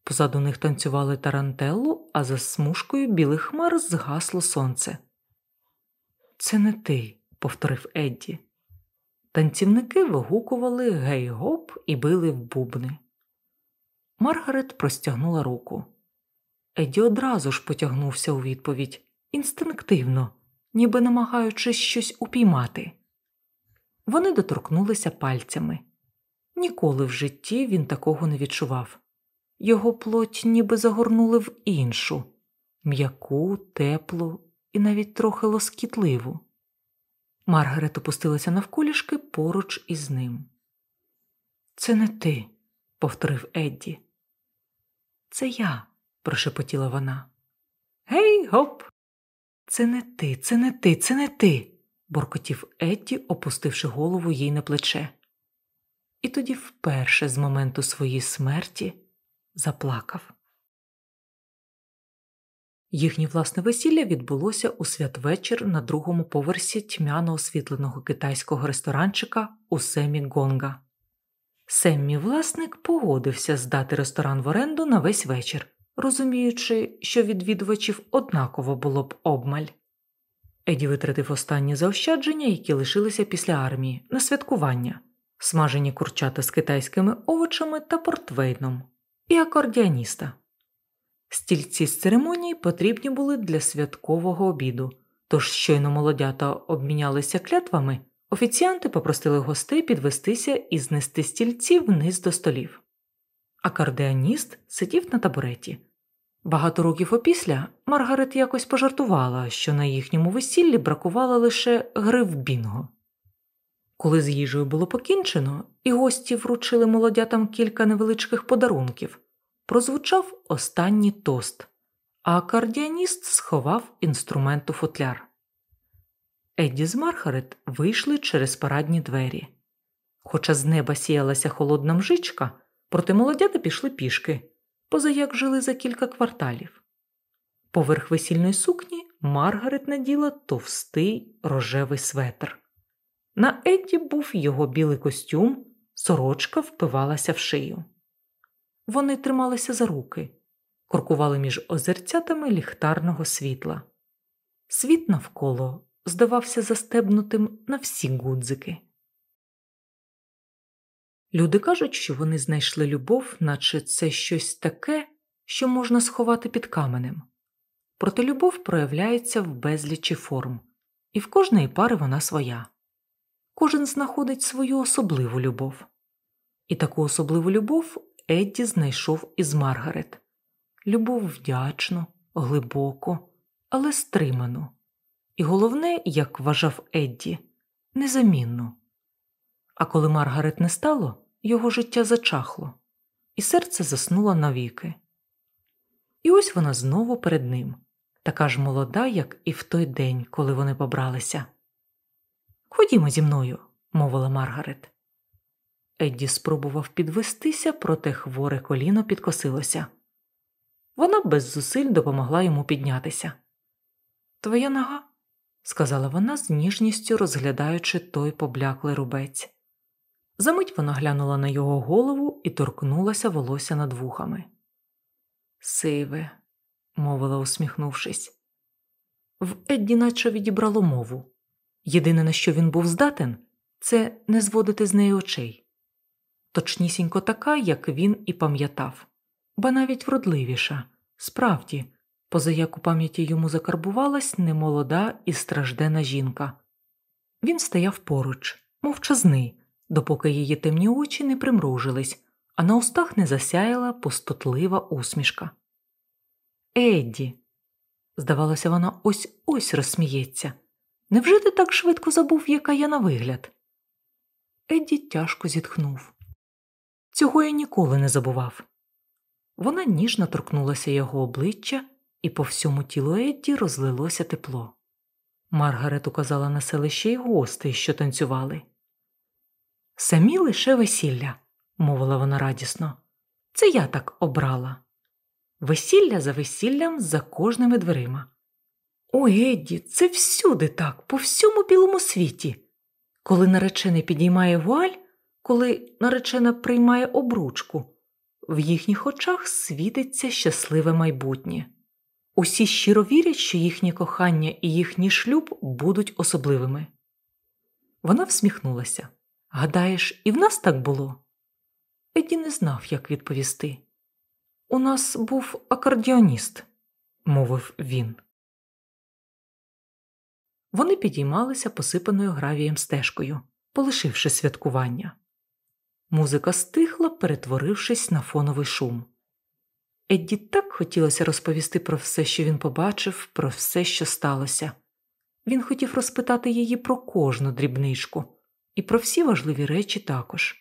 Позаду них танцювали тарантеллу, а за смужкою білих хмар згасло сонце. Це не ти, повторив Едді. Танцівники вигукували гей гоп і били в бубни. Маргарет простягнула руку. Едді одразу ж потягнувся у відповідь інстинктивно, ніби намагаючись щось упіймати. Вони доторкнулися пальцями. Ніколи в житті він такого не відчував. Його плоть ніби загорнули в іншу м'яку, теплу і навіть трохи лоскітливу. Маргарет опустилася навколішки поруч із ним. Це не ти, повторив Едді. Це я, прошепотіла вона. Гей, гоп! Це не ти, це не ти, це не ти, буркотів Едді, опустивши голову їй на плече. І тоді вперше з моменту своєї смерті заплакав. Їхнє власне весілля відбулося у святвечір на другому поверсі тьмяно освітленого китайського ресторанчика у Семі Гонга. Семмі власник погодився здати ресторан в оренду на весь вечір, розуміючи, що відвідувачів однаково було б обмаль. Еді витратив останні заощадження, які лишилися після армії, на святкування, смажені курчата з китайськими овочами та портвейном і акордіаніста. Стільці з церемонії потрібні були для святкового обіду, тож щойно молодята обмінялися клятвами, офіціанти попросили гостей підвестися і знести стільці вниз до столів. Акордеоніст сидів на табуреті. Багато років опісля Маргарет якось пожартувала, що на їхньому весіллі бракувало лише гри в бінго. Коли з їжею було покінчено, і гості вручили молодятам кілька невеличких подарунків, прозвучав останній тост, а акордіоніст сховав інструмент у футляр. Едді з Маргарет вийшли через парадні двері. Хоча з неба сіялася холодна мжичка, проте молодята пішли пішки, позаяк жили за кілька кварталів. Поверх весільної сукні Маргарет наділа товстий рожевий светр. На Едді був його білий костюм, сорочка впивалася в шию. Вони трималися за руки, крокували між озерцятами ліхтарного світла. Світ навколо здавався застебнутим на всі гудзики. Люди кажуть, що вони знайшли любов, наче це щось таке, що можна сховати під каменем. Проте любов проявляється в безлічі форм, і в кожної пари вона своя. Кожен знаходить свою особливу любов. І таку особливу любов Едді знайшов із Маргарет любов вдячну, глибоку, але стриману. І головне, як вважав Едді, незамінну. А коли Маргарет не стало, його життя зачахло, і серце заснуло навіки. І ось вона знову перед ним, така ж молода, як і в той день, коли вони побралися. Ходімо зі мною, мовила Маргарет. Едді спробував підвестися, проте хворе коліно підкосилося. Вона без зусиль допомогла йому піднятися. Твоя нога, сказала вона з ніжністю розглядаючи той побляклий рубець. Замить вона глянула на його голову і торкнулася волосся над вухами. Сиве, мовила, усміхнувшись. В Едді наче відібрало мову. Єдине, на що він був здатен, це не зводити з неї очей. Точнісінько така, як він і пам'ятав, ба навіть вродливіша, справді, позаяк у пам'яті йому закарбувалась немолода і страждена жінка. Він стояв поруч, мовчазний, допоки її темні очі не примружились, а на устах не засяяла пустотлива усмішка. Едді, здавалося, вона ось ось розсміється. Невже ти так швидко забув, яка я на вигляд? Едді тяжко зітхнув. Цього я ніколи не забував. Вона ніжно торкнулася його обличчя, і по всьому тілу Едді розлилося тепло. Маргарет указала на селище й гостей, що танцювали. Самі лише весілля, мовила вона радісно. Це я так обрала. Весілля за весіллям за кожними дверима. Ой, Едді, це всюди так, по всьому білому світі. Коли наречений підіймає вуаль, коли наречена приймає обручку, в їхніх очах світиться щасливе майбутнє. Усі щиро вірять, що їхнє кохання і їхній шлюб будуть особливими. Вона всміхнулася. Гадаєш, і в нас так було? Еді не знав, як відповісти. У нас був акордіоніст, мовив він. Вони підіймалися посипаною гравієм стежкою, полишивши святкування. Музика стихла, перетворившись на фоновий шум. Едді так хотілося розповісти про все, що він побачив, про все, що сталося. Він хотів розпитати її про кожну дрібничку і про всі важливі речі також.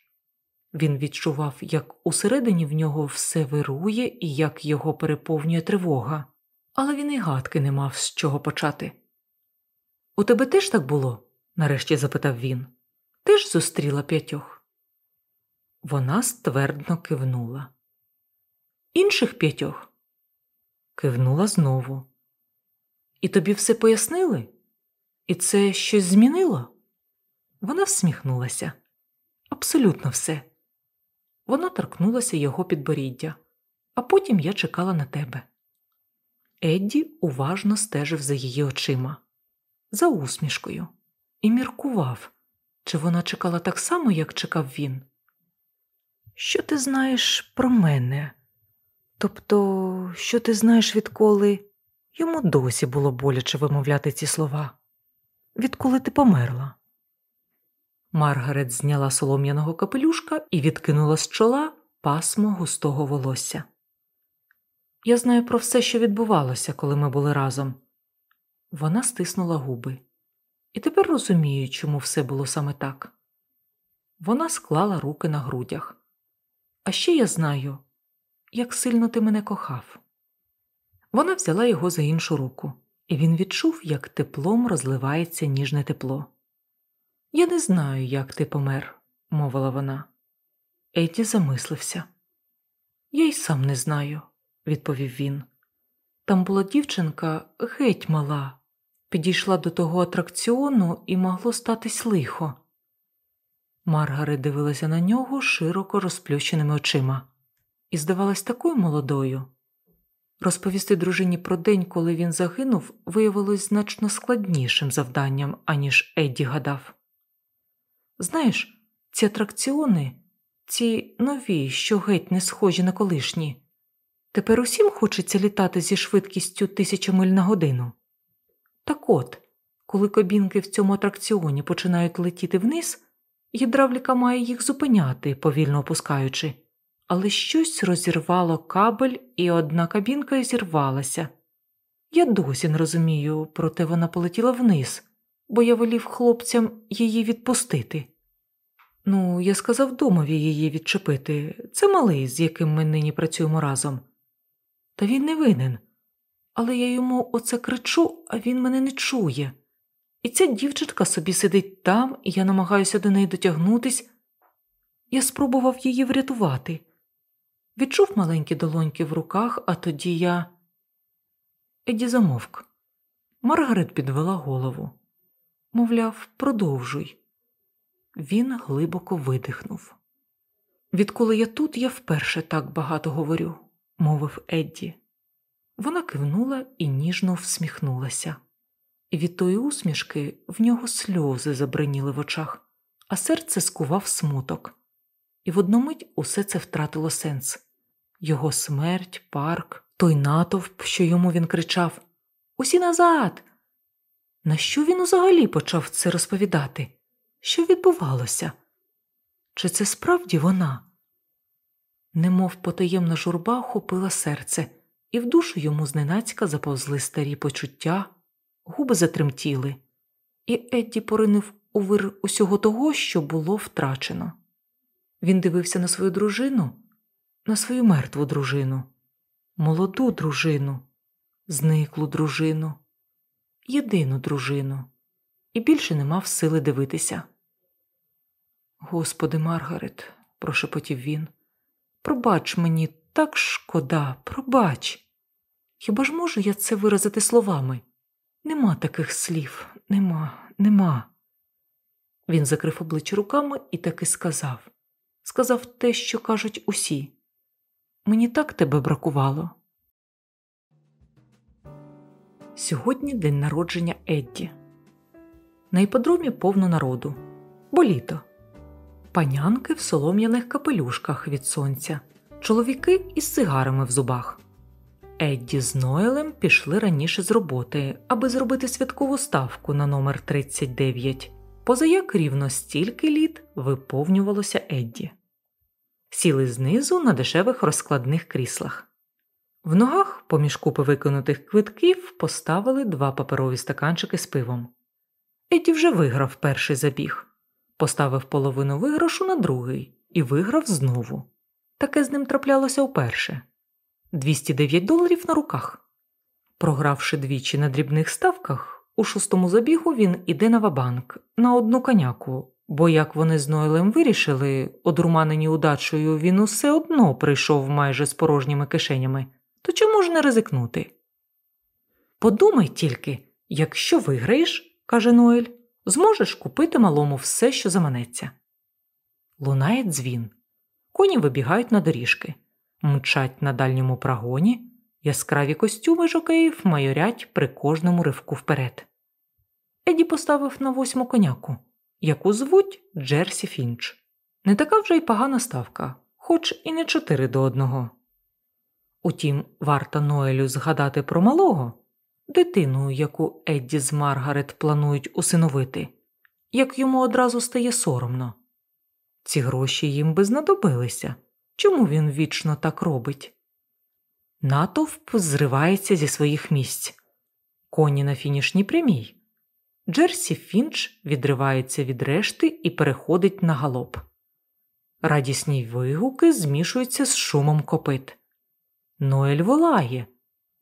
Він відчував, як усередині в нього все вирує і як його переповнює тривога, але він і гадки не мав з чого почати. У тебе теж так було? нарешті запитав він. Теж зустріла п'ятьох. Вона ствердно кивнула. Інших п'ятьох? Кивнула знову. І тобі все пояснили? І це щось змінило? Вона всміхнулася. Абсолютно все. Вона торкнулася його підборіддя, а потім я чекала на тебе. Едді уважно стежив за її очима за усмішкою, і міркував, чи вона чекала так само, як чекав він. Що ти знаєш про мене? Тобто, що ти знаєш, відколи йому досі було боляче вимовляти ці слова, відколи ти померла? Маргарет зняла солом'яного капелюшка і відкинула з чола пасмо густого волосся. Я знаю про все, що відбувалося, коли ми були разом. Вона стиснула губи. І тепер розумію, чому все було саме так. Вона склала руки на грудях. А ще я знаю, як сильно ти мене кохав. Вона взяла його за іншу руку, і він відчув, як теплом розливається ніжне тепло. Я не знаю, як ти помер, мовила вона. Еді замислився. Я й сам не знаю, відповів він. Там була дівчинка геть мала, підійшла до того атракціону і могло статись лихо. Маргарет дивилася на нього широко розплющеними очима і здавалась такою молодою. Розповісти дружині про день, коли він загинув, виявилось значно складнішим завданням, аніж Едді гадав. Знаєш, ці атракціони, ці нові, що геть не схожі на колишні, тепер усім хочеться літати зі швидкістю тисяча миль на годину. Так от, коли кабінки в цьому атракціоні починають летіти вниз, гідравліка має їх зупиняти, повільно опускаючи, але щось розірвало кабель, і одна кабінка зірвалася. Я досі не розумію, проте вона полетіла вниз, бо я велів хлопцям її відпустити. Ну, я сказав домові її відчепити. Це малий, з яким ми нині працюємо разом. Та він не винен. Але я йому оце кричу, а він мене не чує. І ця дівчинка собі сидить там, і я намагаюся до неї дотягнутись. Я спробував її врятувати. Відчув маленькі долоньки в руках, а тоді я. Еді замовк. Маргарет підвела голову. Мовляв, продовжуй. Він глибоко видихнув. Відколи я тут, я вперше так багато говорю, мовив Едді. Вона кивнула і ніжно всміхнулася, і від тої усмішки в нього сльози забриніли в очах, а серце скував смуток. І в одну мить усе це втратило сенс його смерть, парк, той натовп, що йому він кричав Усі назад! На що він взагалі почав це розповідати? Що відбувалося? Чи це справді вона? Немов потаємна журба охопила серце, і в душу йому зненацька заповзли старі почуття, губи затремтіли, і Едді поринив у вир усього того, що було втрачено. Він дивився на свою дружину, на свою мертву дружину, молоду дружину, зниклу дружину, єдину дружину, і більше не мав сили дивитися. Господи, Маргарет, прошепотів він, пробач мені так шкода, пробач. Хіба ж можу я це виразити словами? Нема таких слів, нема, нема. Він закрив обличчя руками і таки сказав сказав те, що кажуть усі. Мені так тебе бракувало. Сьогодні день народження Едді. На іподромі повно народу, бо літо панянки в солом'яних капелюшках від сонця, чоловіки із сигарами в зубах. Едді з Ноелем пішли раніше з роботи, аби зробити святкову ставку на номер 39, позаяк рівно стільки літ виповнювалося Едді. Сіли знизу на дешевих розкладних кріслах. В ногах, поміж купи викинутих квитків, поставили два паперові стаканчики з пивом. Едді вже виграв перший забіг поставив половину виграшу на другий і виграв знову. Таке з ним траплялося вперше 209 доларів на руках. Програвши двічі на дрібних ставках, у шостому забігу він іде на вабанк на одну коняку, бо, як вони з Нойлем вирішили, одурманені удачею, він усе одно прийшов майже з порожніми кишенями, то чому ж не ризикнути? Подумай тільки, якщо виграєш, каже Ноель, зможеш купити малому все, що заманеться. Лунає дзвін. Коні вибігають на доріжки, мчать на дальньому прагоні, яскраві костюми жокеїв майорять при кожному ривку вперед. Еді поставив на восьму коняку, яку звуть Джерсі Фінч. Не така вже й погана ставка, хоч і не чотири до одного. Утім, варто Ноелю згадати про малого, дитину, яку Едді з Маргарет планують усиновити, як йому одразу стає соромно. Ці гроші їм би знадобилися. Чому він вічно так робить? Натовп зривається зі своїх місць. Коні на фінішній прямій. Джерсі Фінч відривається від решти і переходить на галоп. Радісні вигуки змішуються з шумом копит. Ноель волає,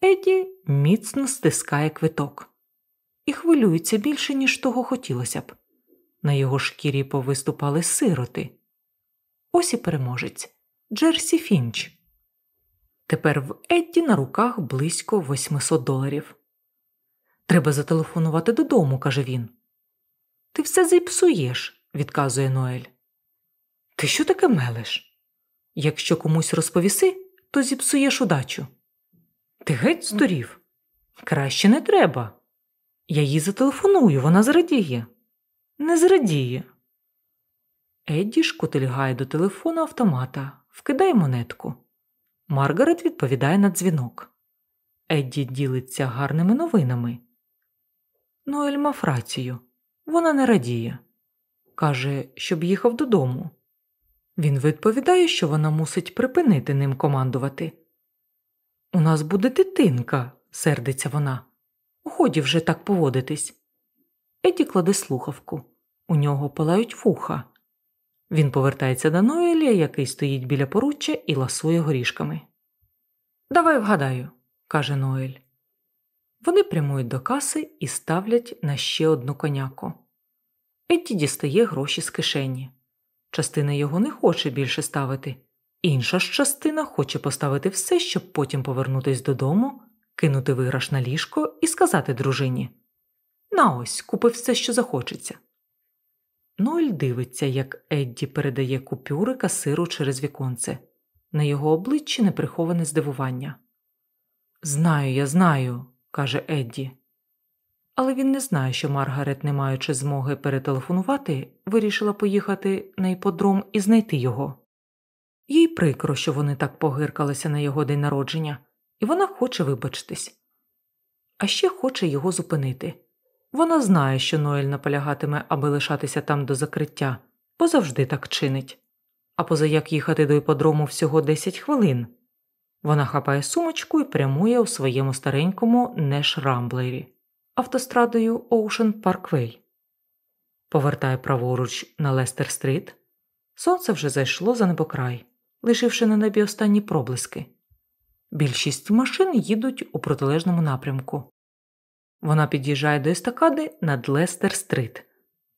Еді міцно стискає квиток і хвилюється більше, ніж того хотілося б. На його шкірі повиступали сироти. Ось і переможець Джерсі Фінч. Тепер в Едді на руках близько 800 доларів. Треба зателефонувати додому, каже він. Ти все зіпсуєш, відказує Ноель. Ти що таке мелеш? Якщо комусь розповіси, то зіпсуєш удачу. Ти геть здурів? Краще не треба. Я їй зателефоную, вона зрадіє. Не зрадіє. Едді шкотильгає до телефону автомата, вкидає монетку. Маргарет відповідає на дзвінок. Едді ділиться гарними новинами. Ноель мав рацію. Вона не радіє. Каже, щоб їхав додому. Він відповідає, що вона мусить припинити ним командувати. У нас буде дитинка, сердиться вона. Годі вже так поводитись. Еді кладе слухавку. У нього палають вуха. Він повертається до Ноеля, який стоїть біля поруччя і ласує горішками. Давай вгадаю, каже Ноель. Вони прямують до каси і ставлять на ще одну коняку. Едді дістає гроші з кишені. Частина його не хоче більше ставити, інша ж частина хоче поставити все, щоб потім повернутись додому, кинути виграш на ліжко і сказати дружині На ось купи все, що захочеться. Ноель дивиться, як Едді передає купюри касиру через віконце. На його обличчі неприховане здивування. Знаю, я знаю, каже Едді. Але він не знає, що Маргарет, не маючи змоги перетелефонувати, вирішила поїхати на іподром і знайти його. Їй прикро, що вони так погиркалися на його день народження, і вона хоче вибачитись. А ще хоче його зупинити. Вона знає, що Ноель наполягатиме, аби лишатися там до закриття, бо завжди так чинить. А позаяк їхати до іподрому всього 10 хвилин. Вона хапає сумочку і прямує у своєму старенькому Неш Рамблері автострадою Оушен Парквей. Повертає праворуч на Лестер Стріт. Сонце вже зайшло за небокрай, лишивши на небі останні проблиски. Більшість машин їдуть у протилежному напрямку. Вона під'їжджає до естакади над Лестер Стріт,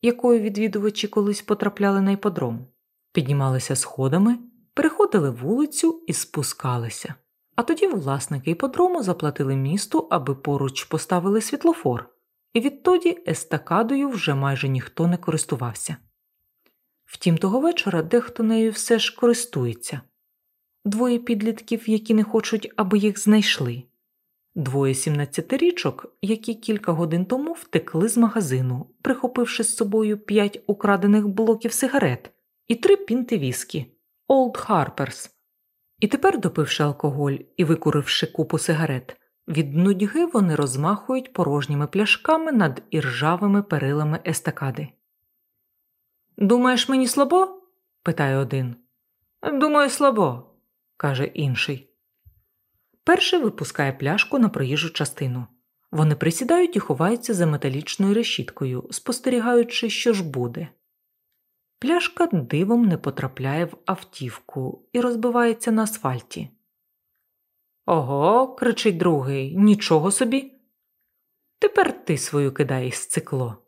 якою відвідувачі колись потрапляли на іподром, піднімалися сходами, переходили вулицю і спускалися. А тоді власники іподрому заплатили місту, аби поруч поставили світлофор, і відтоді естакадою вже майже ніхто не користувався. Втім, того вечора дехто нею все ж користується двоє підлітків, які не хочуть, аби їх знайшли, двоє сімнадцятирічок, які кілька годин тому втекли з магазину, прихопивши з собою п'ять украдених блоків сигарет і три пінти віскі Old Harpers. І тепер, допивши алкоголь і викуривши купу сигарет, від нудьги вони розмахують порожніми пляшками над іржавими перилами естакади. Думаєш, мені слабо? питає один. Думаю, слабо, каже інший. Перший випускає пляшку на проїжджу частину. Вони присідають і ховаються за металічною решіткою, спостерігаючи, що ж буде. Пляшка дивом не потрапляє в автівку і розбивається на асфальті. Ого, кричить другий, нічого собі. Тепер ти свою кидай з цикло.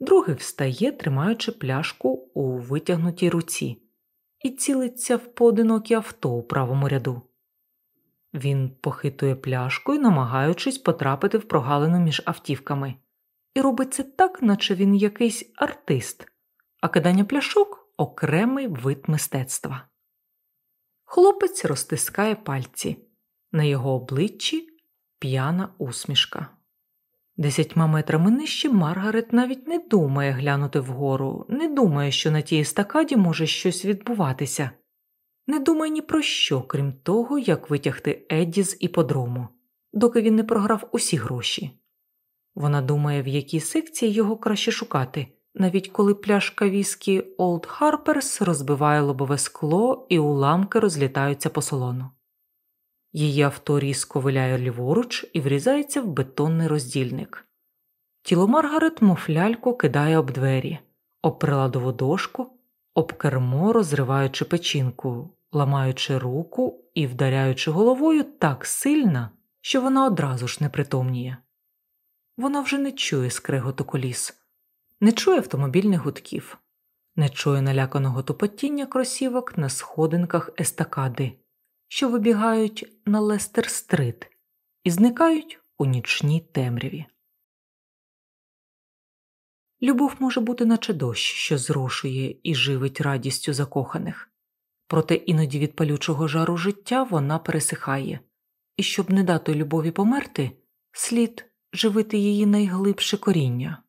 Другий встає, тримаючи пляшку у витягнутій руці, і цілиться в поодинокі авто у правому ряду. Він похитує пляшкою, намагаючись потрапити в прогалину між автівками, і робить це так, наче він якийсь артист а кидання пляшок окремий вид мистецтва. Хлопець розтискає пальці, на його обличчі п'яна усмішка. Десятьма метрами нижче Маргарет навіть не думає глянути вгору, не думає, що на тій естакаді може щось відбуватися, не думає ні про що, крім того, як витягти Едді з іподрому, доки він не програв усі гроші. Вона думає, в якій секції його краще шукати, навіть коли пляшка віскі Old Harpers розбиває лобове скло і уламки розлітаються по салону. Її авто різко виляє ліворуч і врізається в бетонний роздільник. Тіло Маргарет мофлялько кидає об двері, об приладову дошку, об кермо, розриваючи печінку, ламаючи руку і вдаряючи головою так сильно, що вона одразу ж не притомніє. Вона вже не чує скреготу коліс, не чує автомобільних гудків, не чує наляканого тупотіння кросівок на сходинках естакади, що вибігають на Лестер-стрит і зникають у нічній темряві. Любов може бути наче дощ, що зрошує і живить радістю закоханих, проте іноді від палючого жару життя вона пересихає, і щоб не дати любові померти, слід живити її найглибше коріння.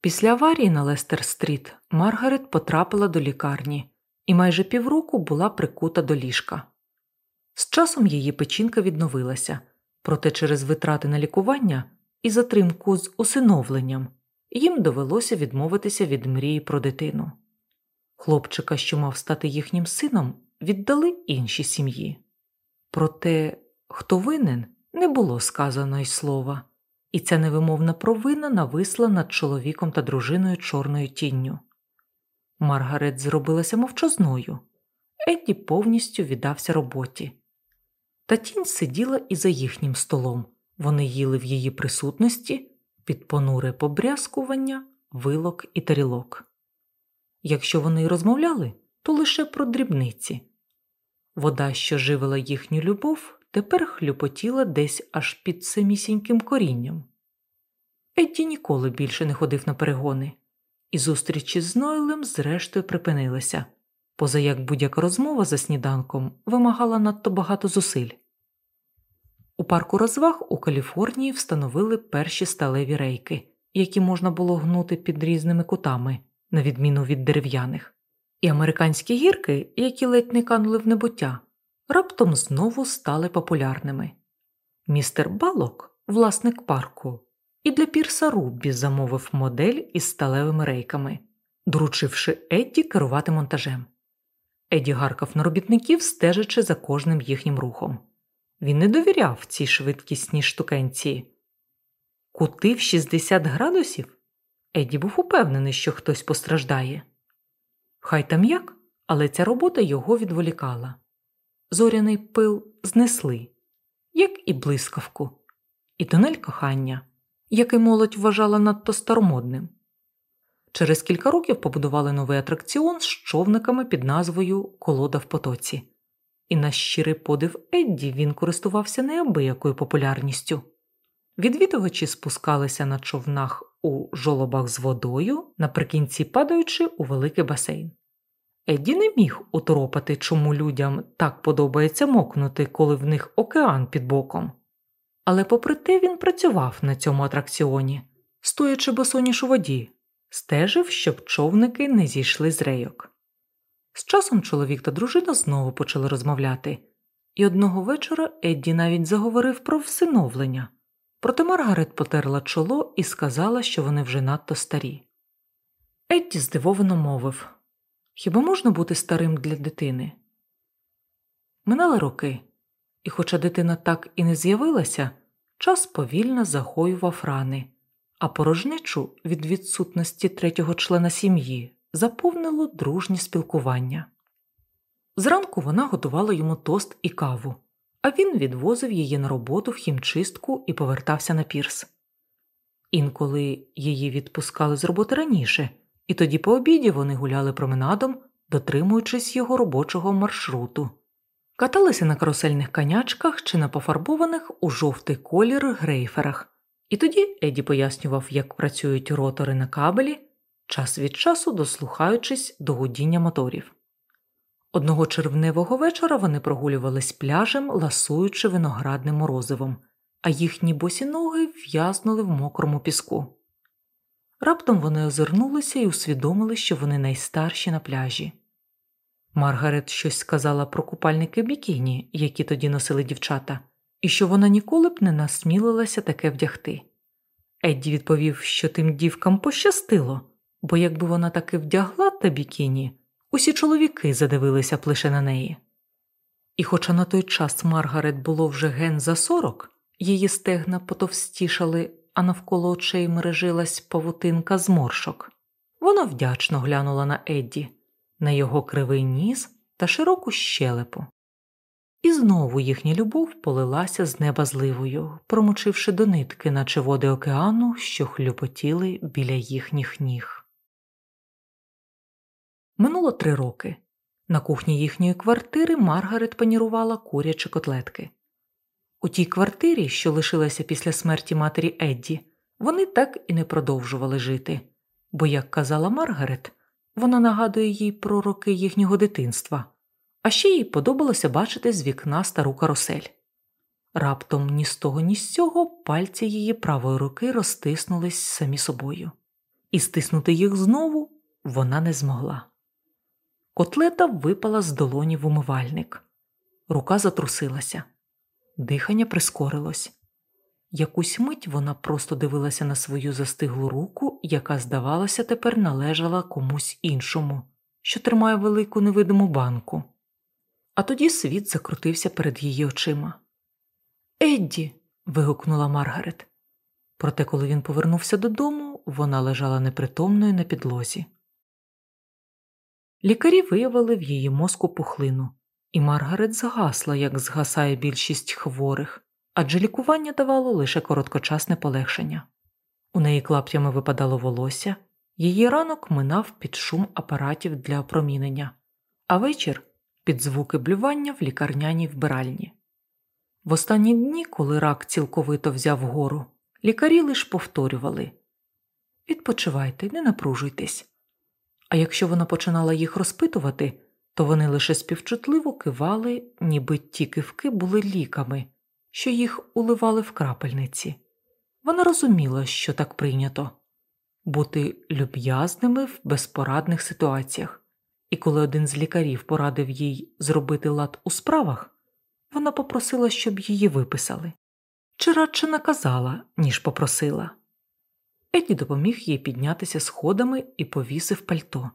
Після аварії на Лестер-стріт Маргарет потрапила до лікарні і майже півроку була прикута до ліжка. З часом її печінка відновилася, проте через витрати на лікування і затримку з усиновленням їм довелося відмовитися від мрії про дитину. Хлопчика, що мав стати їхнім сином, віддали іншій сім'ї. Проте, хто винен, не було сказано й слова, і ця невимовна провина нависла над чоловіком та дружиною чорною тінню. Маргарет зробилася мовчазною, Едді повністю віддався роботі. Та тінь сиділа і за їхнім столом. Вони їли в її присутності під понуре побрязкування, вилок і тарілок. Якщо вони й розмовляли, то лише про дрібниці. Вода, що живила їхню любов, тепер хлюпотіла десь аж під самісіньким корінням. Едді ніколи більше не ходив на перегони, і зустрічі з Нойлем зрештою припинилися, поза як будь-яка розмова за сніданком вимагала надто багато зусиль. У парку розваг у Каліфорнії встановили перші сталеві рейки, які можна було гнути під різними кутами, на відміну від дерев'яних, і американські гірки, які ледь не канули в небуття, раптом знову стали популярними. Містер Балок, власник парку, і для Пірса Руббі замовив модель із сталевими рейками, доручивши Едді керувати монтажем. Едді гаркав на робітників, стежачи за кожним їхнім рухом. Він не довіряв цій швидкісній штукенці. Кути в 60 градусів? Еді був упевнений, що хтось постраждає. Хай там як, але ця робота його відволікала. Зоряний пил знесли, як і блискавку, і тунель кохання, який молодь вважала надто старомодним. Через кілька років побудували новий атракціон з човниками під назвою Колода в потоці і на щирий подив Едді він користувався неабиякою популярністю. Відвідувачі спускалися на човнах у жолобах з водою, наприкінці падаючи у великий басейн. Едді не міг уторопати, чому людям так подобається мокнути, коли в них океан під боком. Але попри те він працював на цьому атракціоні, стоячи босоніж у воді, стежив, щоб човники не зійшли з рейок. З часом чоловік та дружина знову почали розмовляти, і одного вечора Едді навіть заговорив про всиновлення. Проте Маргарет потерла чоло і сказала, що вони вже надто старі. Едді здивовано мовив Хіба можна бути старим для дитини? Минали роки, і, хоча дитина так і не з'явилася, час повільно загоював рани, а порожничу від відсутності третього члена сім'ї заповнило дружнє спілкування. Зранку вона готувала йому тост і каву, а він відвозив її на роботу в хімчистку і повертався на пірс. Інколи її відпускали з роботи раніше, і тоді по обіді вони гуляли променадом, дотримуючись його робочого маршруту, каталися на карусельних конячках чи на пофарбованих у жовтий колір грейферах, і тоді Еді пояснював, як працюють ротори на кабелі час від часу дослухаючись до гудіння моторів. Одного червневого вечора вони прогулювались пляжем, ласуючи виноградним морозивом, а їхні босі ноги в'язнули в мокрому піску. Раптом вони озирнулися і усвідомили, що вони найстарші на пляжі. Маргарет щось сказала про купальники бікіні, які тоді носили дівчата, і що вона ніколи б не насмілилася таке вдягти. Едді відповів, що тим дівкам пощастило, бо якби вона таки вдягла та бікіні, усі чоловіки задивилися б лише на неї. І, хоча на той час Маргарет було вже ген за сорок, її стегна потовстішали, а навколо очей мережилась павутинка зморшок. Вона вдячно глянула на Едді, на його кривий ніс та широку щелепу. І знову їхня любов полилася з неба зливою, промочивши до нитки, наче води океану, що хлюпотіли біля їхніх ніг. Минуло три роки. На кухні їхньої квартири Маргарет панірувала курячі котлетки. У тій квартирі, що лишилася після смерті матері Едді, вони так і не продовжували жити, бо, як казала Маргарет, вона нагадує їй про роки їхнього дитинства, а ще їй подобалося бачити з вікна стару карусель. Раптом ні з того, ні з цього пальці її правої руки розтиснулись самі собою, і стиснути їх знову вона не змогла. Котлета випала з долоні в умивальник. Рука затрусилася, дихання прискорилось. Якусь мить вона просто дивилася на свою застиглу руку, яка, здавалося, тепер належала комусь іншому, що тримає велику невидиму банку. А тоді світ закрутився перед її очима. Едді. вигукнула Маргарет. Проте, коли він повернувся додому, вона лежала непритомною на підлозі. Лікарі виявили в її мозку пухлину, і Маргарет згасла, як згасає більшість хворих, адже лікування давало лише короткочасне полегшення. У неї клаптями випадало волосся, її ранок минав під шум апаратів для опромінення, а вечір під звуки блювання в лікарняній вбиральні. В останні дні, коли рак цілковито взяв гору, лікарі лише повторювали Відпочивайте, не напружуйтесь. А якщо вона починала їх розпитувати, то вони лише співчутливо кивали, ніби ті кивки були ліками, що їх уливали в крапельниці. Вона розуміла, що так прийнято бути люб'язними в безпорадних ситуаціях, і коли один з лікарів порадив їй зробити лад у справах, вона попросила, щоб її виписали, чи радше наказала, ніж попросила. Еді допоміг їй піднятися сходами і повісив пальто,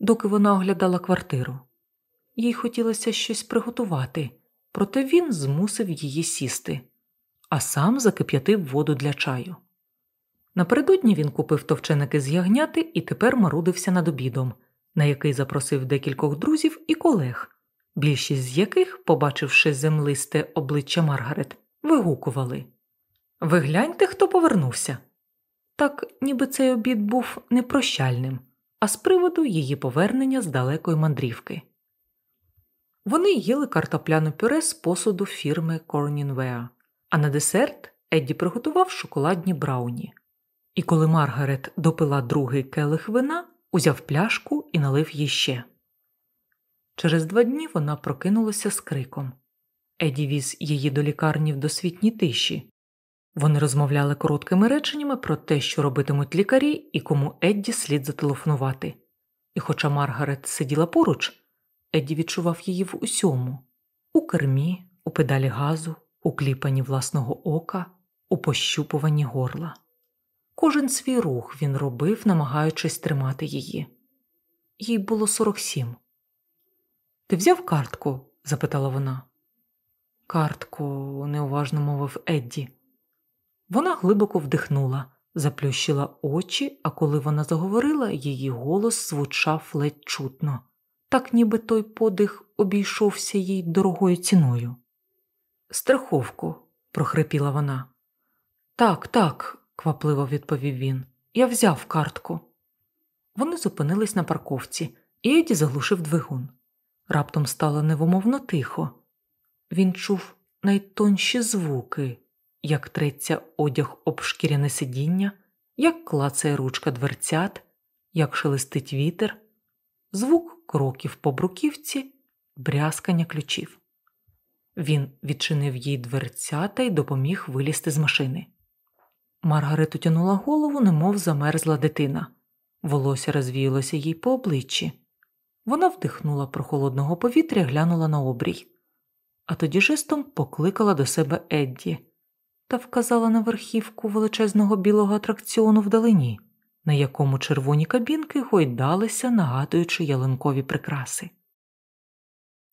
доки вона оглядала квартиру. Їй хотілося щось приготувати, проте він змусив її сісти, а сам закип'ятив воду для чаю. Напередодні він купив товченики з ягняти і тепер марудився над обідом, на який запросив декількох друзів і колег, більшість з яких, побачивши землисте обличчя Маргарет, вигукували Ви гляньте, хто повернувся. Так, ніби цей обід був не прощальним, а з приводу її повернення з далекої мандрівки. Вони їли картопляну пюре з посуду фірми Корнінвеа, а на десерт Едді приготував шоколадні брауні. І коли Маргарет допила другий келих вина, узяв пляшку і налив їй ще. Через два дні вона прокинулася з криком. Еді віз її до лікарні в досвітній тиші. Вони розмовляли короткими реченнями про те, що робитимуть лікарі і кому Едді слід зателефонувати. І хоча Маргарет сиділа поруч, Едді відчував її в усьому у кермі, у педалі газу, у кліпанні власного ока, у пощупуванні горла. Кожен свій рух він робив, намагаючись тримати її. Їй було 47. Ти взяв картку? запитала вона. Картку, неуважно мовив Едді. Вона глибоко вдихнула, заплющила очі, а коли вона заговорила, її голос звучав ледь чутно, так ніби той подих обійшовся їй дорогою ціною. Страховку, прохрипіла вона. Так, так, квапливо відповів він. Я взяв картку. Вони зупинились на парковці, і Еді заглушив двигун. Раптом стало невимовно тихо. Він чув найтонші звуки, як треться одяг об шкіряне сидіння, як клацає ручка дверцят, як шелестить вітер, звук кроків по бруківці, брязкання ключів. Він відчинив їй дверцята й допоміг вилізти з машини. Маргарет утянула голову, немов замерзла дитина. Волосся розвіялося їй по обличчі. Вона вдихнула прохолодного повітря, глянула на обрій, а тоді жестом покликала до себе Едді та вказала на верхівку величезного білого атракціону вдалині, на якому червоні кабінки гойдалися, нагадуючи ялинкові прикраси.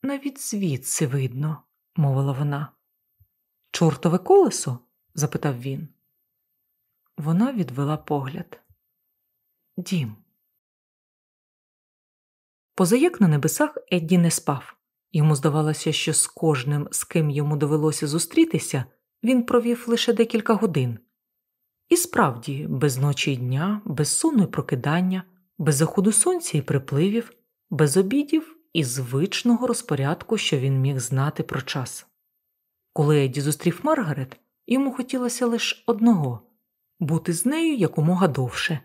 Навіть звідси видно, мовила вона. Чортове колесо? запитав він. вона відвела погляд. Дім. Позаяк на небесах Едді не спав. Йому здавалося, що з кожним, з ким йому довелося зустрітися, він провів лише декілька годин. І справді, без ночі й дня, без сонної прокидання, без заходу сонця і припливів, без обідів і звичного розпорядку, що він міг знати про час. Коли Едді зустрів Маргарет, йому хотілося лише одного бути з нею якомога довше,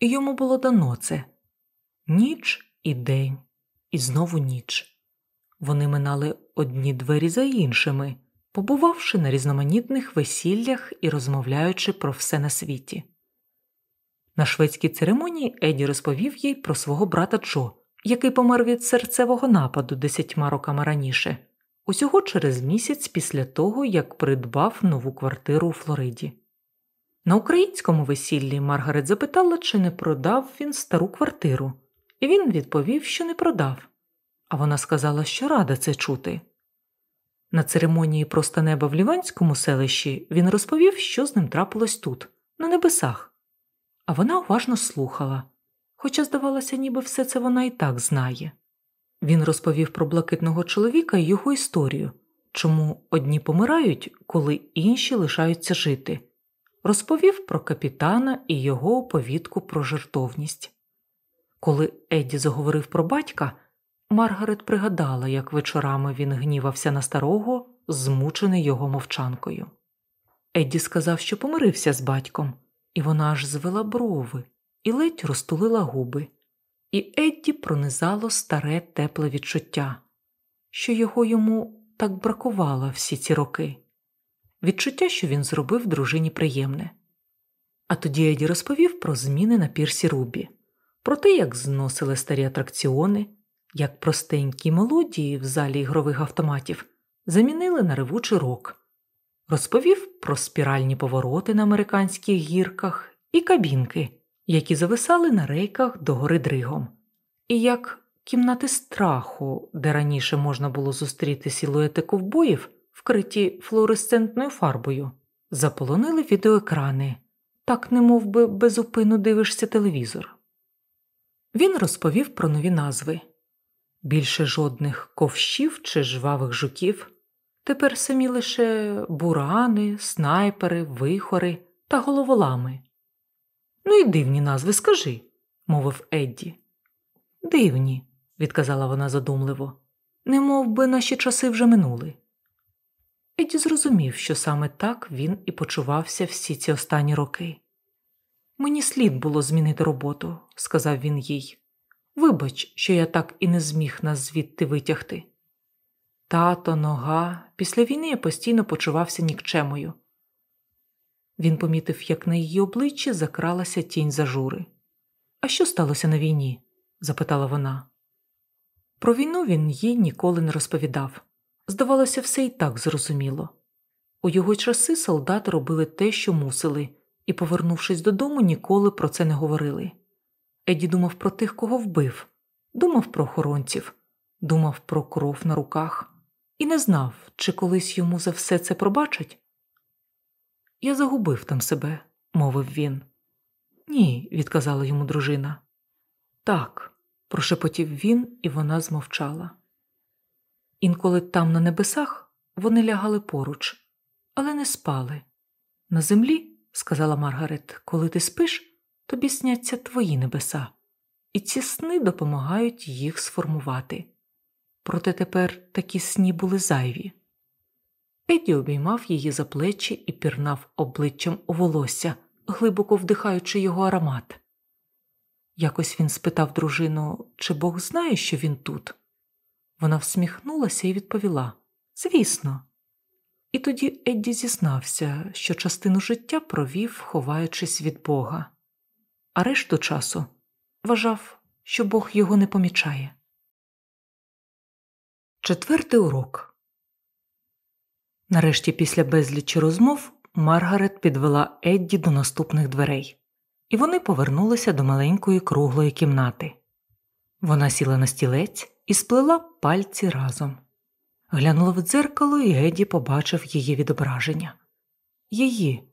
і йому було дано це ніч і день, і знову ніч. Вони минали одні двері за іншими, побувавши на різноманітних весіллях і розмовляючи про все на світі. На шведській церемонії Еді розповів їй про свого брата Джо, який помер від серцевого нападу десятьма роками раніше, усього через місяць після того, як придбав нову квартиру у Флориді. На українському весіллі Маргарет запитала, чи не продав він стару квартиру, і він відповів, що не продав, а вона сказала, що рада це чути. На церемонії просто неба в Ліванському селищі він розповів, що з ним трапилось тут, на небесах, а вона уважно слухала, хоча, здавалося, ніби все це вона і так знає. Він розповів про блакитного чоловіка і його історію, чому одні помирають, коли інші лишаються жити, розповів про капітана і його оповідку про жертовність. Коли Едді заговорив про батька, Маргарет пригадала, як вечорами він гнівався на старого, змучений його мовчанкою. Едді сказав, що помирився з батьком, і вона аж звела брови і ледь розтулила губи, і Едді пронизало старе тепле відчуття, що його йому так бракувало всі ці роки, відчуття, що він зробив дружині приємне. А тоді Едді розповів про зміни на пірсі Рубі, про те, як зносили старі атракціони як простенькі мелодії в залі ігрових автоматів замінили на ревучий рок, розповів про спіральні повороти на американських гірках і кабінки, які зависали на рейках до гори дригом, і як кімнати страху, де раніше можна було зустріти сілуети ковбоїв, вкриті флуоресцентною фарбою, заполонили відеоекрани, так не би безупину дивишся телевізор. Він розповів про нові назви Більше жодних ковщів чи жвавих жуків, тепер самі лише бурани, снайпери, вихори та головолами. Ну і дивні назви скажи, мовив Едді. Дивні, відказала вона задумливо, не мов би наші часи вже минули. Едді зрозумів, що саме так він і почувався всі ці останні роки. Мені слід було змінити роботу, сказав він їй. Вибач, що я так і не зміг нас звідти витягти. Тато, нога, після війни я постійно почувався нікчемою. Він помітив, як на її обличчі закралася тінь зажури. А що сталося на війні? запитала вона. Про війну він їй ніколи не розповідав. Здавалося, все і так зрозуміло. У його часи солдати робили те, що мусили, і, повернувшись додому, ніколи про це не говорили. Еді думав про тих, кого вбив, думав про охоронців, думав про кров на руках і не знав, чи колись йому за все це пробачать. Я загубив там себе, мовив він. Ні, відказала йому дружина. Так, прошепотів він, і вона змовчала. Інколи там, на небесах, вони лягали поруч, але не спали. На землі, сказала Маргарет, коли ти спиш тобі сняться твої небеса, і ці сни допомагають їх сформувати. Проте тепер такі сні були зайві. Еді обіймав її за плечі і пірнав обличчям у волосся, глибоко вдихаючи його аромат. Якось він спитав дружину, чи Бог знає, що він тут. Вона всміхнулася і відповіла Звісно. І тоді Едді зізнався, що частину життя провів, ховаючись від Бога а решту часу вважав, що Бог його не помічає. Четвертий урок. Нарешті, після безлічі розмов, Маргарет підвела Едді до наступних дверей, і вони повернулися до маленької круглої кімнати. Вона сіла на стілець і сплела пальці разом. Глянула в дзеркало, і Едді побачив її відображення її,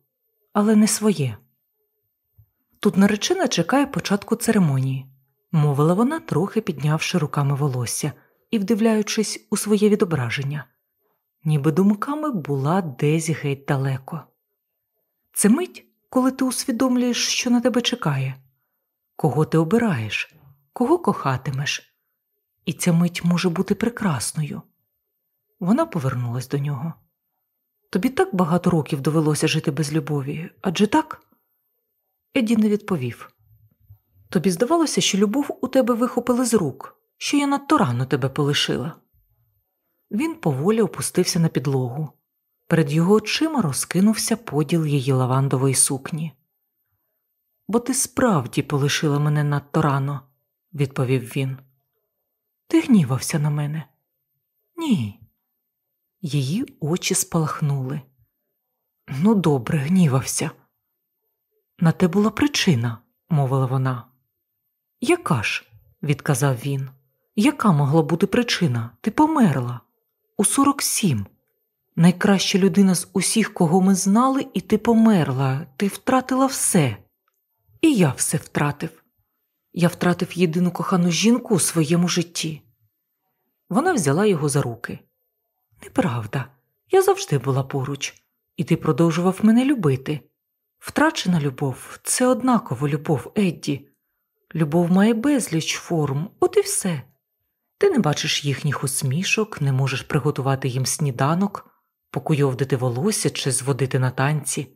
але не своє. Тут наречена чекає початку церемонії, мовила вона, трохи піднявши руками волосся і вдивляючись у своє відображення, ніби думками була десь геть далеко. Це мить, коли ти усвідомлюєш, що на тебе чекає, кого ти обираєш, кого кохатимеш, і ця мить може бути прекрасною. Вона повернулась до нього. Тобі так багато років довелося жити без любові, адже так? Еді не відповів. Тобі здавалося, що любов у тебе вихопили з рук, що я надто рано тебе полишила. Він поволі опустився на підлогу. Перед його очима розкинувся поділ її лавандової сукні. Бо ти справді полишила мене надто рано, відповів він. Ти гнівався на мене? Ні. Її очі спалахнули. Ну, добре, гнівався. На те була причина, мовила вона. Яка ж? відказав він. Яка могла бути причина? Ти померла у сорок сім. Найкраща людина з усіх, кого ми знали, і ти померла, ти втратила все. І я все втратив. Я втратив єдину кохану жінку у своєму житті. Вона взяла його за руки. Неправда, я завжди була поруч, і ти продовжував мене любити. Втрачена любов це однаково любов, Едді. Любов має безліч форм, от і все. Ти не бачиш їхніх усмішок, не можеш приготувати їм сніданок, покуйовдити волосся чи зводити на танці.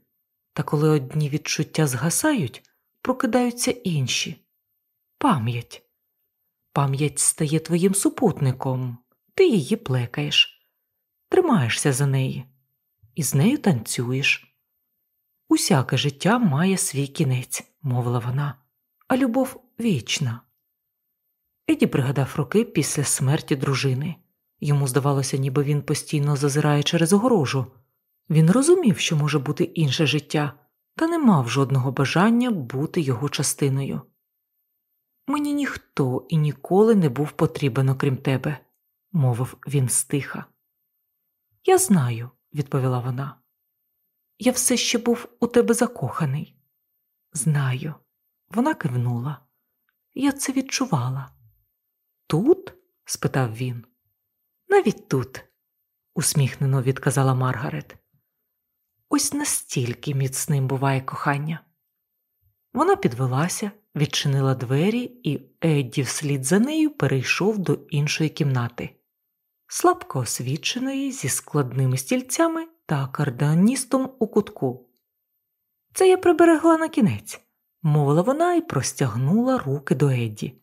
Та коли одні відчуття згасають, прокидаються інші. Пам'ять. Пам'ять стає твоїм супутником, ти її плекаєш, тримаєшся за неї, і з нею танцюєш. Усяке життя має свій кінець, мовила вона, а любов вічна. Еді пригадав роки після смерті дружини. Йому здавалося, ніби він постійно зазирає через огорожу. Він розумів, що може бути інше життя, та не мав жодного бажання бути його частиною. Мені ніхто і ніколи не був потрібен, окрім тебе, мовив він стиха. Я знаю, відповіла вона. Я все ще був у тебе закоханий. Знаю, вона кивнула. Я це відчувала. Тут? спитав він. Навіть тут, усміхнено відказала Маргарет. Ось настільки міцним буває кохання. Вона підвелася, відчинила двері, і Едді вслід за нею перейшов до іншої кімнати, слабко освіченої зі складними стільцями та акордеоністом у кутку. Це я приберегла на кінець, мовила вона і простягнула руки до Едді.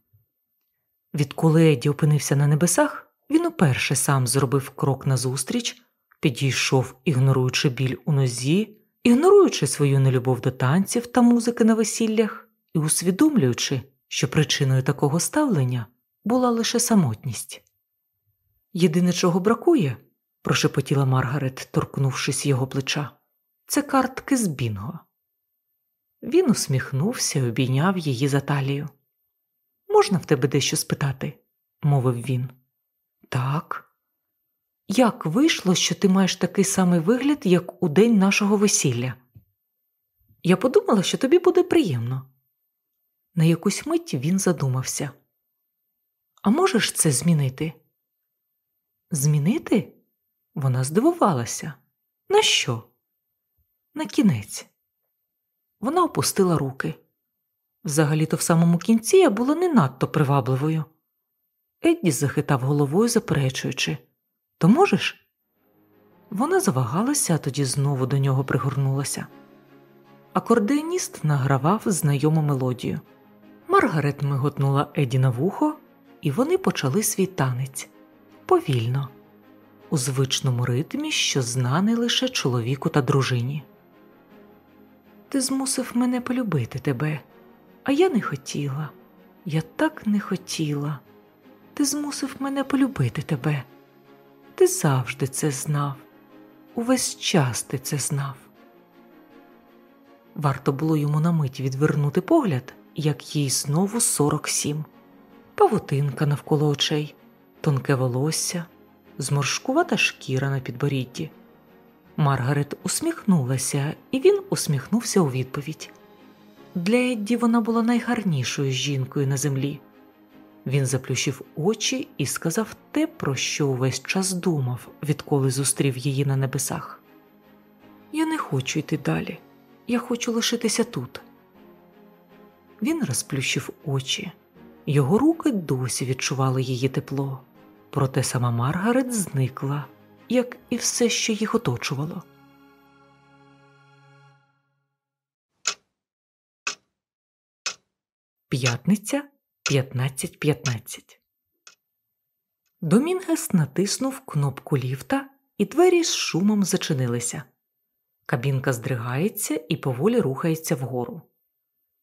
Відколи Едді опинився на небесах, він уперше сам зробив крок назустріч, підійшов, ігноруючи біль у нозі, ігноруючи свою нелюбов до танців та музики на весіллях і усвідомлюючи, що причиною такого ставлення була лише самотність. Єдине, чого бракує, прошепотіла Маргарет, торкнувшись його плеча, це картки з Бінго. Він усміхнувся і обійняв її за талію. Можна в тебе дещо спитати? мовив він. Так. Як вийшло, що ти маєш такий самий вигляд, як у день нашого весілля? Я подумала, що тобі буде приємно. На якусь мить він задумався. А можеш це змінити? Змінити? Вона здивувалася. На що? На кінець. Вона опустила руки. Взагалі-то в самому кінці я була не надто привабливою. Едді захитав головою, заперечуючи То можеш? Вона завагалася, а тоді знову до нього пригорнулася. Акордеоніст награвав знайому мелодію. Маргарет миготнула Еді на вухо, і вони почали свій танець повільно, у звичному ритмі, що знаний лише чоловіку та дружині. Ти змусив мене полюбити тебе, а я не хотіла, я так не хотіла. Ти змусив мене полюбити тебе. Ти завжди це знав, увесь час ти це знав. Варто було йому на мить відвернути погляд, як їй знову сорок сім, павутинка навколо очей, тонке волосся, зморшкувата шкіра на підборідді. Маргарет усміхнулася, і він усміхнувся у відповідь. Для Едді вона була найгарнішою жінкою на землі. Він заплющив очі і сказав те, про що увесь час думав, відколи зустрів її на небесах. Я не хочу йти далі, я хочу лишитися тут. Він розплющив очі, його руки досі відчували її тепло, проте сама Маргарет зникла, як і все, що їх оточувало. П'ятниця 15.15 Домінгес натиснув кнопку ліфта, і двері з шумом зачинилися. Кабінка здригається і поволі рухається вгору.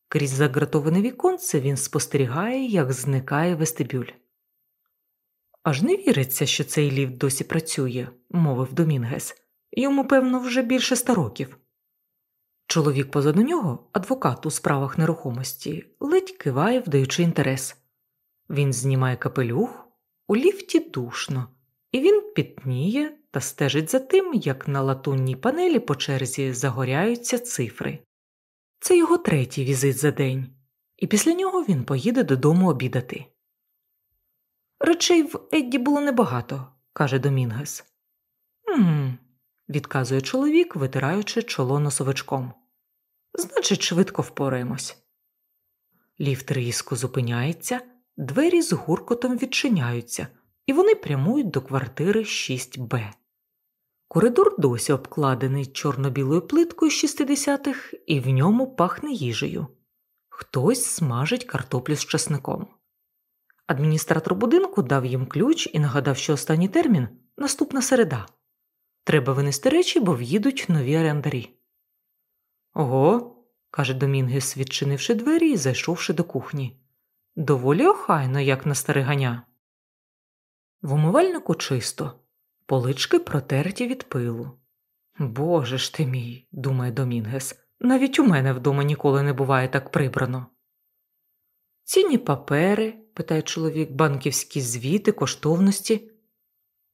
Крізь загратоване віконце він спостерігає, як зникає вестибюль. Аж не віриться, що цей ліфт досі працює, мовив Домінгес. Йому, певно, вже більше ста років. Чоловік позаду нього, адвокат у справах нерухомості, ледь киває, вдаючи інтерес. Він знімає капелюх, у ліфті душно, і він пітніє та стежить за тим, як на латунній панелі по черзі загоряються цифри. Це його третій візит за день, і після нього він поїде додому обідати. Речей в Едді було небагато, каже Домінгес. «Ммм», – відказує чоловік, витираючи чоло носовичком. Значить, швидко впораємось. Ліфт різко зупиняється, двері з гуркотом відчиняються, і вони прямують до квартири 6Б. Коридор досі обкладений чорно-білою плиткою 60-х, і в ньому пахне їжею. Хтось смажить картоплю з часником. Адміністратор будинку дав їм ключ і нагадав, що останній термін наступна середа. Треба винести речі, бо в'їдуть нові орендарі. Ого, каже Домінгес, відчинивши двері і зайшовши до кухні. Доволі охайно, як на стариганя. В умивальнику чисто, полички протерті від пилу. Боже ж ти мій, думає Домінгес, навіть у мене вдома ніколи не буває так прибрано. Цінні папери, питає чоловік, банківські звіти, коштовності.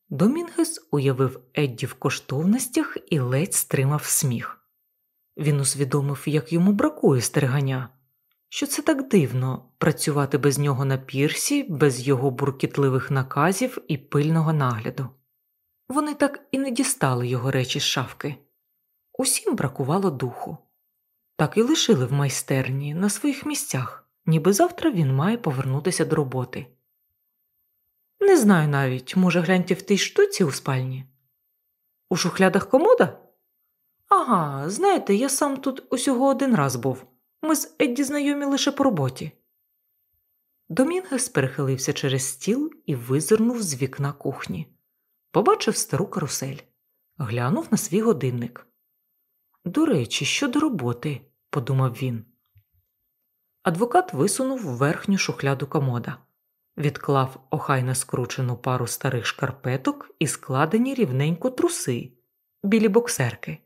Домінгес уявив Едді в коштовностях і ледь стримав сміх. Він усвідомив, як йому бракує стерегання, що це так дивно працювати без нього на пірсі, без його буркітливих наказів і пильного нагляду. Вони так і не дістали його речі з шафки. Усім бракувало духу. Так і лишили в майстерні на своїх місцях, ніби завтра він має повернутися до роботи. Не знаю навіть, може, гляньте в тій штуці у спальні? У шухлядах комода? Ага, знаєте, я сам тут усього один раз був. Ми з Едді знайомі лише по роботі. Домінгес перехилився через стіл і визирнув з вікна кухні. Побачив стару карусель, глянув на свій годинник. До речі, щодо роботи, подумав він. Адвокат висунув верхню шухляду комода, відклав охайно скручену пару старих шкарпеток і складені рівненько труси, білі боксерки.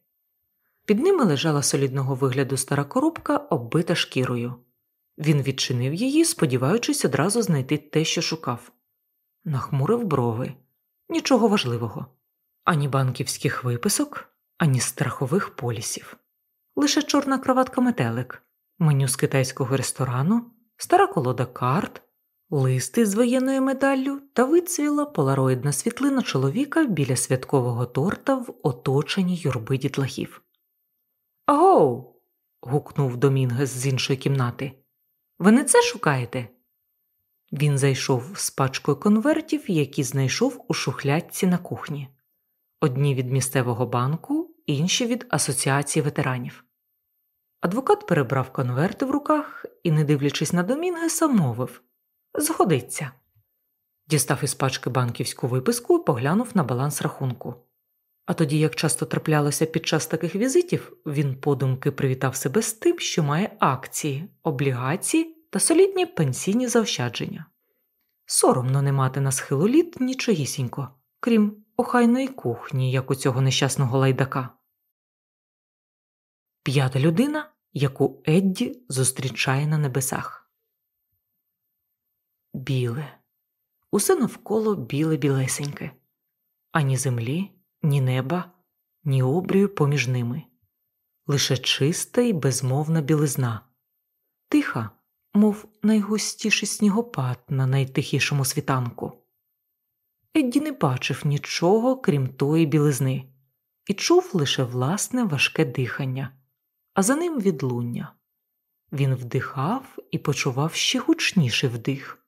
Під ними лежала солідного вигляду стара коробка, оббита шкірою. Він відчинив її, сподіваючись одразу знайти те, що шукав. Нахмурив брови. Нічого важливого ані банківських виписок, ані страхових полісів. Лише чорна кроватка метелик, меню з китайського ресторану, стара колода карт, листи з воєнною медаллю та вицвіла полароїдна світлина чоловіка біля святкового торта в оточенні юрби дітлахів. Агоу. гукнув Домінгес з іншої кімнати. Ви не це шукаєте? Він зайшов з пачкою конвертів, які знайшов у шухлядці на кухні одні від місцевого банку, інші від Асоціації ветеранів. Адвокат перебрав конверти в руках і, не дивлячись на Домінгеса, мовив Згодиться. Дістав із пачки банківську виписку і поглянув на баланс рахунку. А тоді, як часто траплялося під час таких візитів, він подумки привітав себе з тим, що має акції, облігації та солідні пенсійні заощадження. Соромно не мати на схилу літ нічогісінько, крім охайної кухні, як у цього нещасного лайдака. П'ята людина, яку Едді зустрічає на небесах. Біле. Усе навколо біле білесеньке, ані землі, ні неба, ні обрію поміж ними, лише чиста і безмовна білизна, тиха, мов найгустіший снігопад на найтихішому світанку. Едді не бачив нічого, крім тої білизни, і чув лише власне важке дихання, а за ним відлуння. Він вдихав і почував ще гучніший вдих.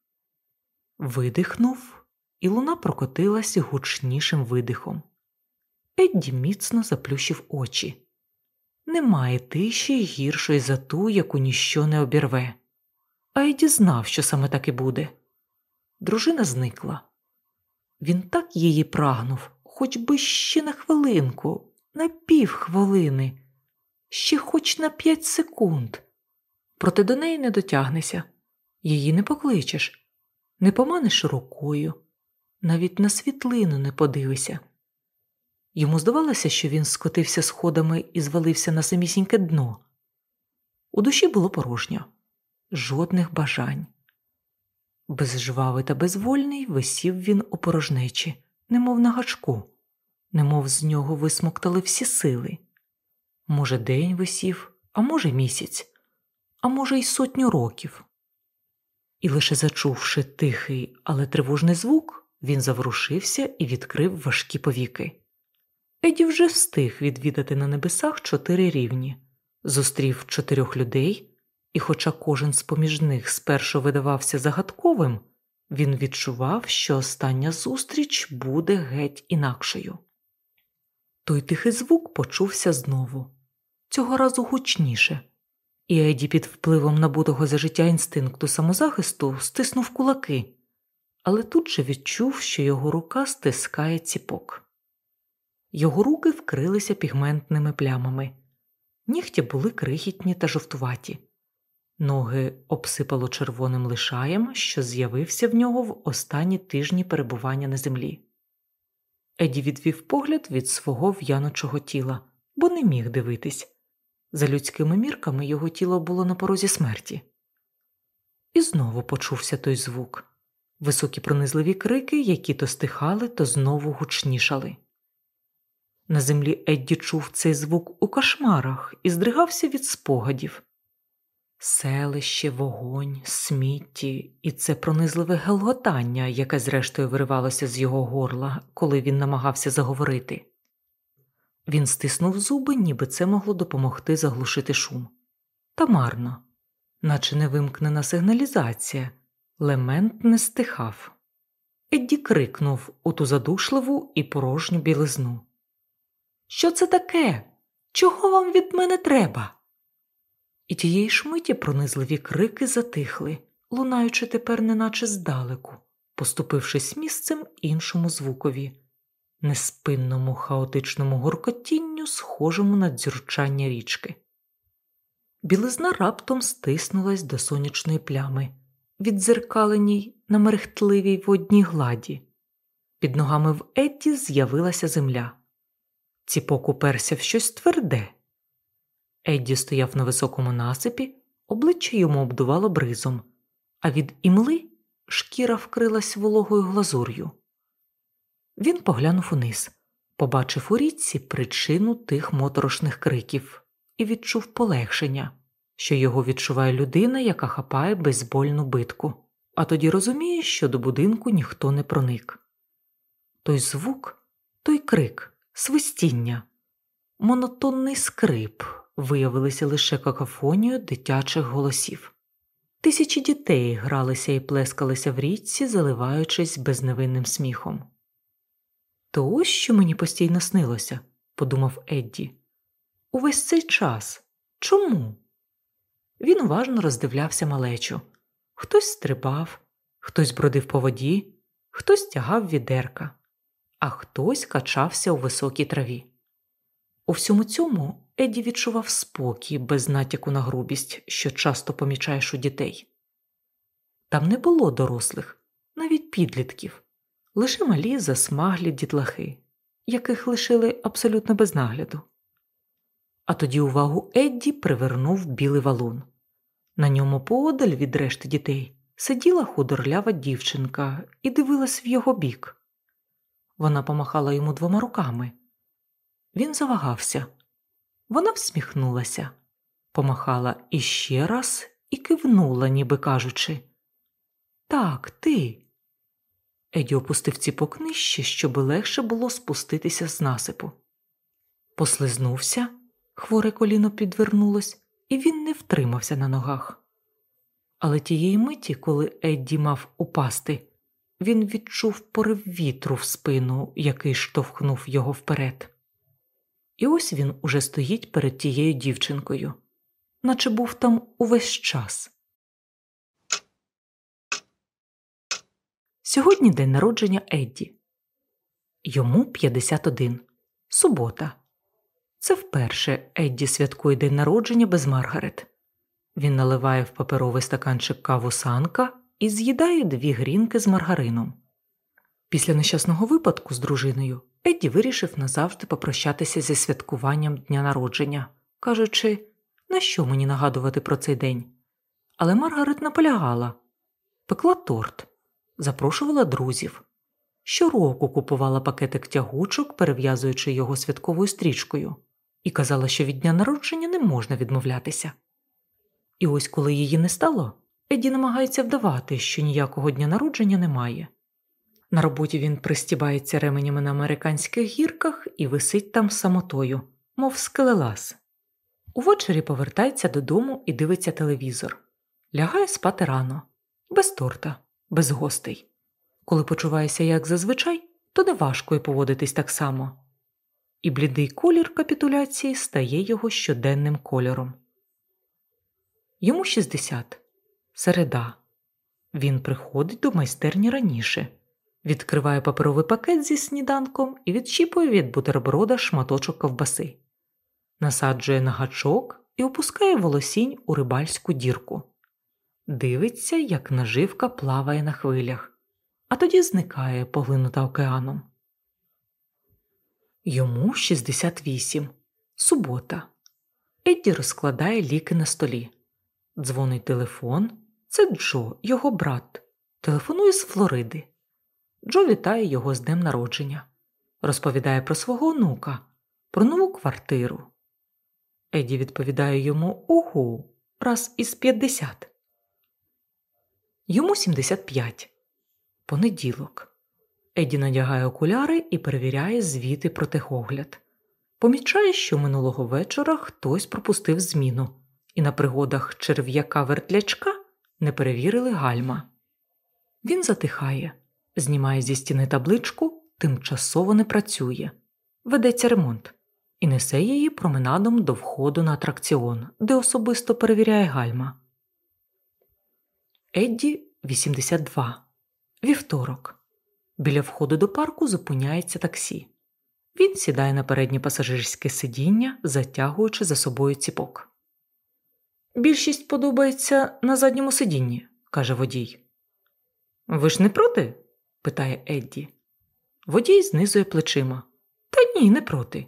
Видихнув, і луна прокотилася гучнішим видихом. Едді міцно заплющив очі. Немає тиші гіршої за ту, яку ніщо не обірве. А Едді знав, що саме так і буде. Дружина зникла. Він так її прагнув, хоч би ще на хвилинку, на півхвилини, ще хоч на п'ять секунд. Проте до неї не дотягнешся, її не покличеш, не поманиш рукою, навіть на світлину не подивися. Йому здавалося, що він скотився сходами і звалився на самісіньке дно. У душі було порожньо, жодних бажань. Безжвавий та безвольний висів він у порожнечі, немов на гачку, немов з нього висмоктали всі сили. Може, день висів, а може, місяць, а може, й сотню років. І лише зачувши тихий, але тривожний звук, він заворушився і відкрив важкі повіки. Еді вже встиг відвідати на небесах чотири рівні, зустрів чотирьох людей, і, хоча кожен з поміж них спершу видавався загадковим, він відчував, що остання зустріч буде геть інакшою. Той тихий звук почувся знову, цього разу гучніше, і Еді під впливом набутого за життя інстинкту самозахисту стиснув кулаки, але тут же відчув, що його рука стискає ціпок. Його руки вкрилися пігментними плямами, нігті були крихітні та жовтуваті, ноги обсипало червоним лишаєм, що з'явився в нього в останні тижні перебування на землі. Еді відвів погляд від свого в'яночого тіла, бо не міг дивитись. За людськими мірками його тіло було на порозі смерті. І знову почувся той звук високі пронизливі крики, які то стихали, то знову гучнішали. На землі Едді чув цей звук у кошмарах і здригався від спогадів. Селище, вогонь, смітті і це пронизливе гелготання, яке зрештою виривалося з його горла, коли він намагався заговорити. Він стиснув зуби, ніби це могло допомогти заглушити шум. Та марно, наче невимкнена сигналізація, лемент не стихав. Едді крикнув у ту задушливу і порожню білизну. Що це таке? Чого вам від мене треба? І тієї ж миті пронизливі крики затихли, лунаючи тепер неначе здалеку, поступившись місцем іншому звукові, неспинному хаотичному гуркотінню, схожому на дзюрчання річки. Білизна раптом стиснулась до сонячної плями, віддзеркаленій на мерехтливій водній гладі. Під ногами в Едді з'явилася земля. Ціпок уперся в щось тверде. Едді стояв на високому насипі, обличчя йому обдувало бризом, а від імли шкіра вкрилась вологою глазур'ю. Він поглянув униз, побачив у річці причину тих моторошних криків і відчув полегшення, що його відчуває людина, яка хапає безбольну битку, а тоді розуміє, що до будинку ніхто не проник. Той звук, той крик свистіння, монотонний скрип виявилися лише какофонією дитячих голосів. Тисячі дітей гралися і плескалися в річці, заливаючись безневинним сміхом. То ось що мені постійно снилося, подумав Едді. Увесь цей час. Чому? Він уважно роздивлявся малечу. Хтось стрибав, хтось бродив по воді, хтось тягав відерка а хтось качався у високій траві. У всьому цьому Еді відчував спокій без натяку на грубість, що часто помічаєш у дітей. Там не було дорослих, навіть підлітків, лише малі засмаглі дітлахи, яких лишили абсолютно без нагляду. А тоді увагу Едді привернув білий валун. На ньому поодаль від решти дітей сиділа худорлява дівчинка і дивилась в його бік. Вона помахала йому двома руками. Він завагався. Вона всміхнулася, помахала іще раз і кивнула, ніби кажучи Так, ти. Еді опустив ціпок нижче, щоб легше було спуститися з насипу. Послизнувся, хворе коліно підвернулось, і він не втримався на ногах. Але тієї миті, коли Едді мав упасти, він відчув порив вітру в спину, який штовхнув його вперед. І ось він уже стоїть перед тією дівчинкою, наче був там увесь час. Сьогодні день народження Едді. Йому 51. Субота. Це вперше Едді святкує день народження без Маргарет. Він наливає в паперовий стаканчик каву санка і з'їдає дві грінки з маргарином. Після нещасного випадку з дружиною Едді вирішив назавжди попрощатися зі святкуванням дня народження, кажучи, на що мені нагадувати про цей день. Але Маргарет наполягала пекла торт, запрошувала друзів. Щороку купувала пакетик тягучок, перев'язуючи його святковою стрічкою, і казала, що від дня народження не можна відмовлятися. І ось коли її не стало, Еді намагається вдавати, що ніякого дня народження немає. На роботі він пристібається ременями на американських гірках і висить там самотою, мов скелелас. Увечері повертається додому і дивиться телевізор, лягає спати рано, без торта, без гостей. Коли почуваєшся як зазвичай, то не важко й поводитись так само. І блідий колір капітуляції стає його щоденним кольором. Йому 60. Середа. Він приходить до майстерні раніше, відкриває паперовий пакет зі сніданком і відчіпує від бутерброда шматочок ковбаси, насаджує на гачок і опускає волосінь у рибальську дірку. Дивиться, як наживка плаває на хвилях, а тоді зникає, поглинута океаном. Йому 68. Субота. Едді розкладає ліки на столі. Дзвонить телефон. Це Джо, його брат. Телефонує з Флориди. Джо вітає його з днем народження. Розповідає про свого онука, про нову квартиру. Еді відповідає йому угу, раз із 50. Йому 75. Понеділок. Еді надягає окуляри і перевіряє звіти про техогляд. Помічає, що минулого вечора хтось пропустив зміну і на пригодах черв'яка вертлячка не перевірили гальма. Він затихає, знімає зі стіни табличку, тимчасово не працює, ведеться ремонт і несе її променадом до входу на атракціон, де особисто перевіряє гальма. Едді 82. Вівторок. Біля входу до парку зупиняється таксі. Він сідає на переднє пасажирське сидіння, затягуючи за собою ціпок. Більшість подобається на задньому сидінні, каже водій. Ви ж не проти? питає Едді. Водій знизує плечима. Та ні, не проти.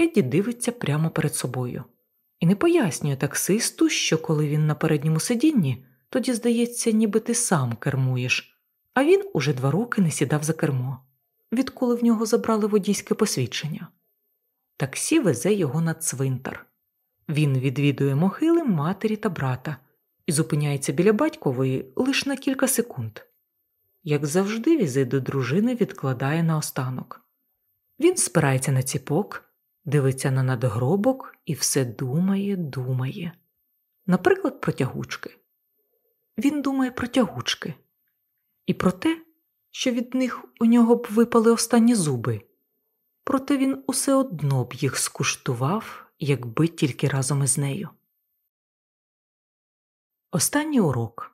Едді дивиться прямо перед собою і не пояснює таксисту, що коли він на передньому сидінні, тоді здається, ніби ти сам кермуєш, а він уже два роки не сідав за кермо, відколи в нього забрали водійське посвідчення. Таксі везе його на цвинтар. Він відвідує могили матері та брата і зупиняється біля батькової лише на кілька секунд. Як завжди, візит до дружини відкладає наостанок. Він спирається на ціпок, дивиться на надгробок і все думає, думає. Наприклад, про тягучки. Він думає про тягучки. І про те, що від них у нього б випали останні зуби, проте він усе одно б їх скуштував якби тільки разом із нею. Останній урок.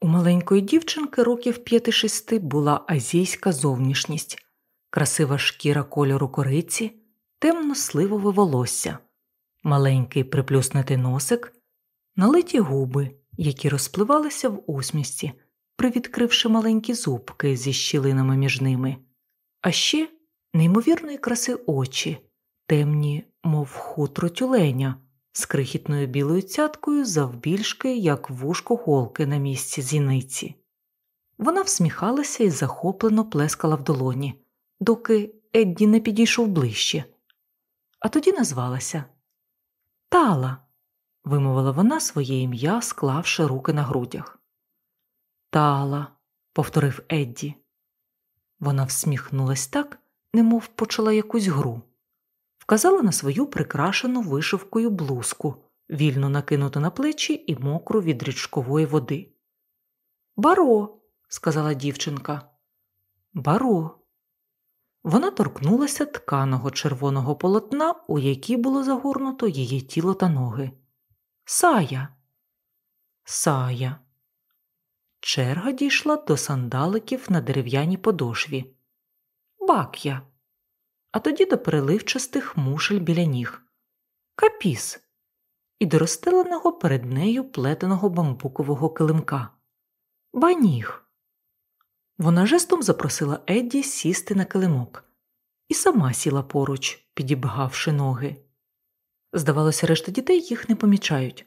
У маленької дівчинки років п'яти шести була азійська зовнішність, красива шкіра кольору кориці, темно сливове волосся, маленький приплюснутий носик, налиті губи, які розпливалися в усмісті, привідкривши маленькі зубки зі щілинами між ними, а ще неймовірної краси очі темні, мов хутро тюленя, з крихітною білою цяткою завбільшки, як вушко голки на місці зіниці. Вона всміхалася і захоплено плескала в долоні, доки Едді не підійшов ближче. А тоді назвалася Тала. Вимовила вона своє ім'я, склавши руки на грудях. Тала, повторив Едді. Вона всміхнулась так, немов почала якусь гру, вказала на свою прикрашену вишивкою блузку, вільно накинуту на плечі і мокру від річкової води. Баро, сказала дівчинка. Баро. Вона торкнулася тканого червоного полотна, у якій було загорнуто її тіло та ноги. Saya. Saya. Черга дійшла до сандаликів на дерев'яній подошві. Bakya. А тоді до переливчастих мушель біля ніг. Capiz. І до розстеленого перед нею плетеного бамбукового килимка. Banig. Вона жестом запросила Едді сісти на килимок і сама сіла поруч, підібгавши ноги. Здавалося, решта дітей їх не помічають.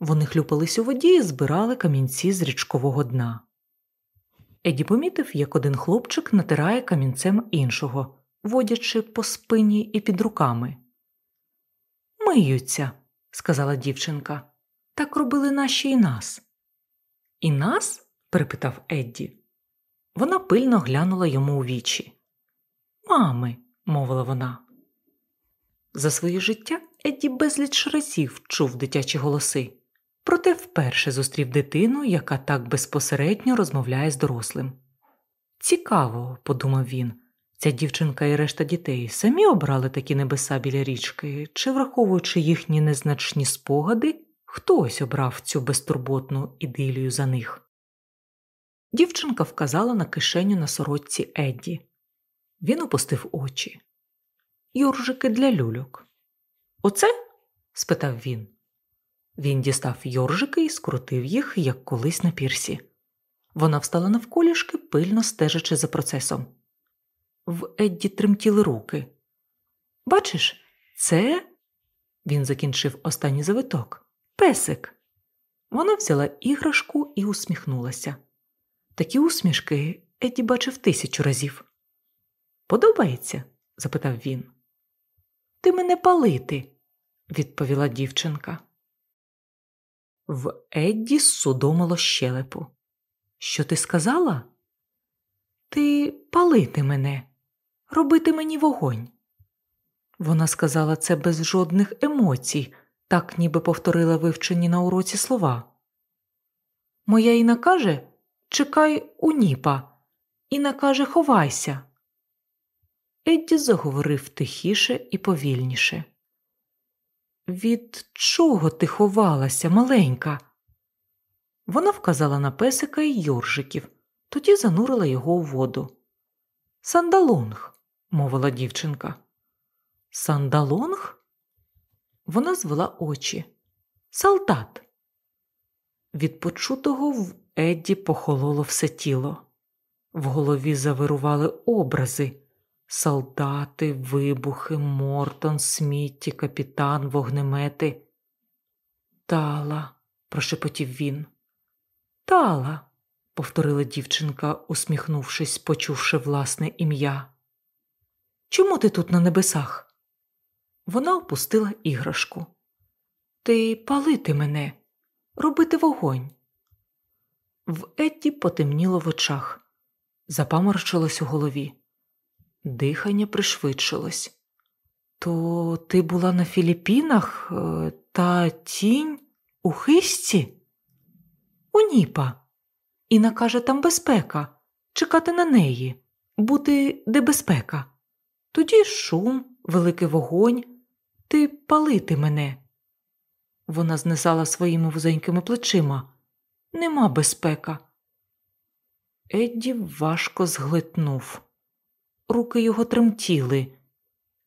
Вони хлюпались у воді і збирали камінці з річкового дна. Еді помітив, як один хлопчик натирає камінцем іншого, водячи по спині і під руками. Миються, сказала дівчинка. Так робили наші і нас. І нас? перепитав Едді. Вона пильно глянула йому у вічі. Мами, мовила вона. За своє життя Едді безліч разів чув дитячі голоси, проте вперше зустрів дитину, яка так безпосередньо розмовляє з дорослим. Цікаво, подумав він, ця дівчинка і решта дітей самі обрали такі небеса біля річки, чи, враховуючи їхні незначні спогади, хтось обрав цю безтурботну ідилію за них. Дівчинка вказала на кишеню на сорочці Едді. Він опустив очі. Йоржики для люльок. Оце? спитав він. Він дістав йоржики і скрутив їх, як колись на пірсі. Вона встала навколішки, пильно стежачи за процесом. В Едді тремтіли руки. Бачиш, це. Він закінчив останній завиток. Песик. Вона взяла іграшку і усміхнулася. Такі усмішки Едді бачив тисячу разів. Подобається? запитав він. Ти мене палити, відповіла дівчинка. В Едді судомило щелепу. Що ти сказала? Ти палити мене, робити мені вогонь. Вона сказала це без жодних емоцій, так ніби повторила вивчені на уроці слова. Моя Іна каже Чекай у ніпа, Іна каже ховайся. Едді заговорив тихіше і повільніше. Від чого ти ховалася, маленька? Вона вказала на песика і Йоржиків, тоді занурила його у воду. Сандалонг, мовила дівчинка. Сандалонг? Вона звела очі. Солдат. Від почутого в Едді похололо все тіло. В голові завирували образи солдати, вибухи, Мортон, смітті, капітан, вогнемети. Тала, прошепотів він. Тала, повторила дівчинка, усміхнувшись, почувши власне ім'я. Чому ти тут на небесах? Вона опустила іграшку. Ти палити мене, робити вогонь. В Едді потемніло в очах, запаморчилось у голові. Дихання пришвидшилось. То ти була на Філіппінах е, та тінь у хисті? У Ніпа. Іна каже, там безпека, чекати на неї, бути де безпека. Тоді шум, великий вогонь, ти палити мене. Вона знесала своїми вузенькими плечима. Нема безпека. Едді важко зглитнув руки його тремтіли.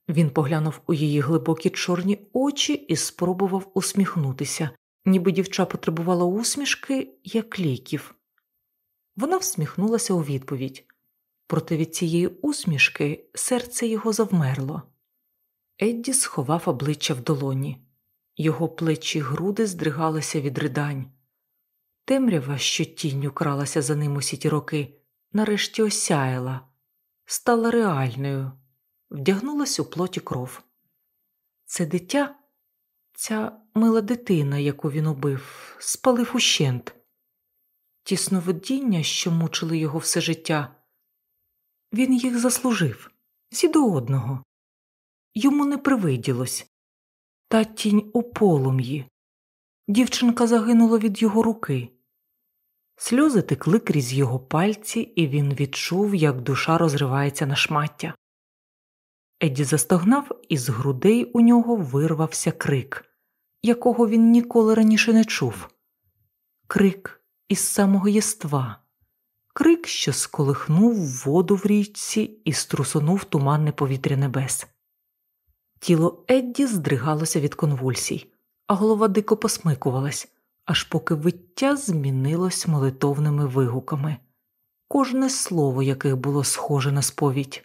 Він поглянув у її глибокі чорні очі і спробував усміхнутися, ніби дівча потребувала усмішки, як ліків. Вона всміхнулася у відповідь, проте від цієї усмішки серце його завмерло. Едді сховав обличчя в долоні, його плечі груди здригалися від ридань. Темрява, що тінню кралася за ним усі ті роки, нарешті осяяла стала реальною, вдягнулась у плоті кров. Це дитя Ця мила дитина, яку він убив, спалив ущент. Тісновидіння, що мучили його все життя, він їх заслужив всі до одного. Йому не привиділось та тінь у полум'ї. Дівчинка загинула від його руки. Сльози текли крізь його пальці, і він відчув, як душа розривається на шмаття. Едді застогнав, і з грудей у нього вирвався крик, якого він ніколи раніше не чув крик із самого єства, крик, що сколихнув воду в річці і струсонув туманне повітря небес. Тіло Едді здригалося від конвульсій, а голова дико посмикувалась, аж поки виття змінилось молитовними вигуками, кожне слово яких було схоже на сповідь.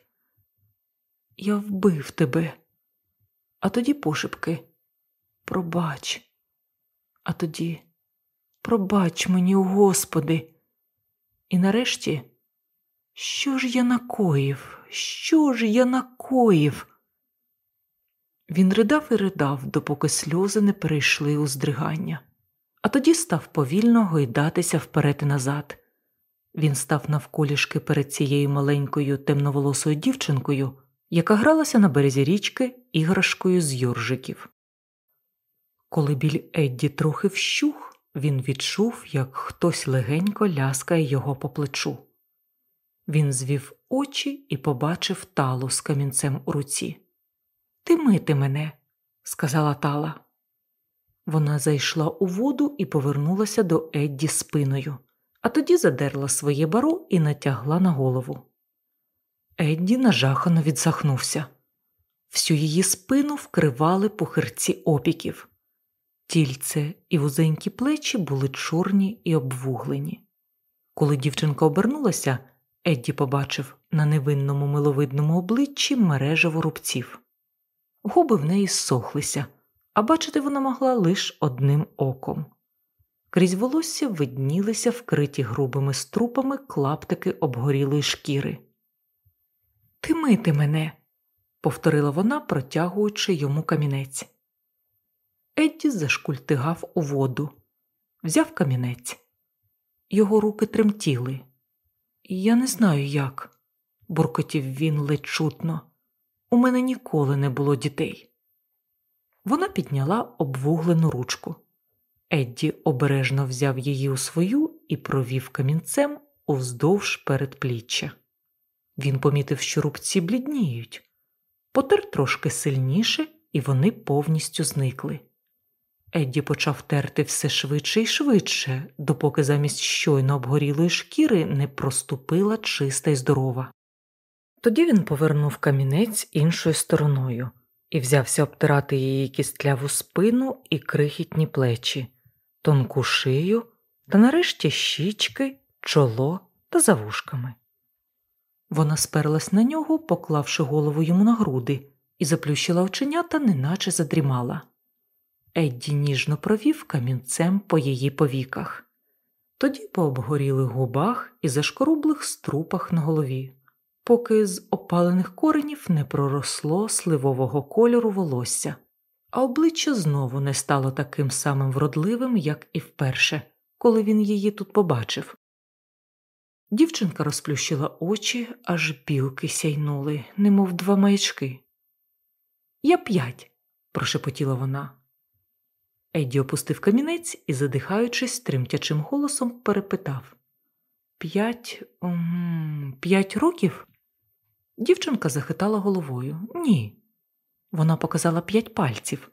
Я вбив тебе, а тоді пошепки пробач, а тоді пробач мені, Господи. І нарешті, що ж я накоїв? Що ж я накоїв? Він ридав і ридав, допоки сльози не перейшли у здригання, а тоді став повільно гойдатися вперед і назад. Він став навколішки перед цією маленькою темноволосою дівчинкою, яка гралася на березі річки іграшкою з юржиків. Коли біль Едді трохи вщух, він відчув, як хтось легенько ляскає його по плечу. Він звів очі і побачив талу з камінцем у руці. Ти мити мене, сказала Тала. Вона зайшла у воду і повернулася до Едді спиною, а тоді задерла своє баро і натягла на голову. Едді нажахано відсахнувся. Всю її спину вкривали пухирці опіків. Тільце і вузенькі плечі були чорні і обвуглені. Коли дівчинка обернулася, Едді побачив на невинному миловидному обличчі мережево рубців. Губи в неї зсохлися, а бачити вона могла лише одним оком. Крізь волосся виднілися вкриті грубими струпами клаптики обгорілої шкіри. Ти мити мене, повторила вона, протягуючи йому камінець. Едді зашкультигав у воду, взяв камінець. Його руки тремтіли. Я не знаю як, буркотів він ледь чутно. У мене ніколи не було дітей. Вона підняла обвуглену ручку. Едді обережно взяв її у свою і провів камінцем уздовж передпліччя. Він помітив, що рубці блідніють, потер трошки сильніше, і вони повністю зникли. Едді почав терти все швидше і швидше, допоки замість щойно обгорілої шкіри не проступила чиста й здорова. Тоді він повернув камінець іншою стороною і взявся обтирати її кістляву спину і крихітні плечі, тонку шию та нарешті щічки, чоло та за вушками. Вона сперлась на нього, поклавши голову йому на груди, і заплющила оченята, неначе задрімала. Едді ніжно провів камінцем по її повіках, тоді по обгорілих губах і зашкорублих струпах на голові, поки з опалених коренів не проросло сливового кольору волосся, а обличчя знову не стало таким самим вродливим, як і вперше, коли він її тут побачив. Дівчинка розплющила очі, аж білки сяйнули, немов два маячки. Я п'ять, прошепотіла вона. Едді опустив камінець і, задихаючись, тремтячим голосом перепитав П'ять п'ять років? Дівчинка захитала головою. Ні. Вона показала п'ять пальців.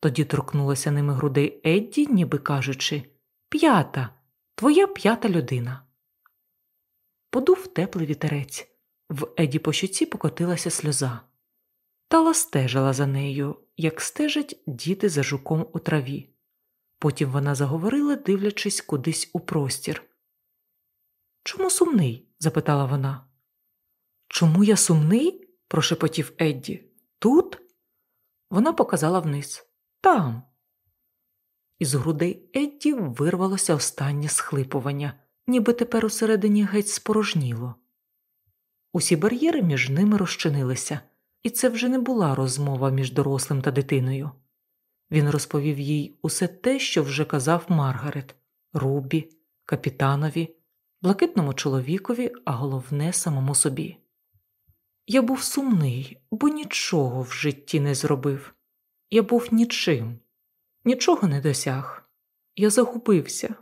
Тоді торкнулася ними грудей Едді, ніби кажучи П'ята, твоя п'ята людина. Подув теплий вітерець. В Еді по щоці покотилася сльоза. Тала стежила за нею, як стежать діти за жуком у траві. Потім вона заговорила, дивлячись кудись у простір. Чому сумний? запитала вона. Чому я сумний? прошепотів Едді. Тут? Вона показала вниз. Там. Із грудей Едді вирвалося останнє схлипування, ніби тепер усередині геть спорожніло. Усі бар'єри між ними розчинилися і це вже не була розмова між дорослим та дитиною. Він розповів їй усе те, що вже казав Маргарет, Рубі, капітанові, блакитному чоловікові, а головне самому собі. Я був сумний, бо нічого в житті не зробив. Я був нічим, нічого не досяг. Я загубився.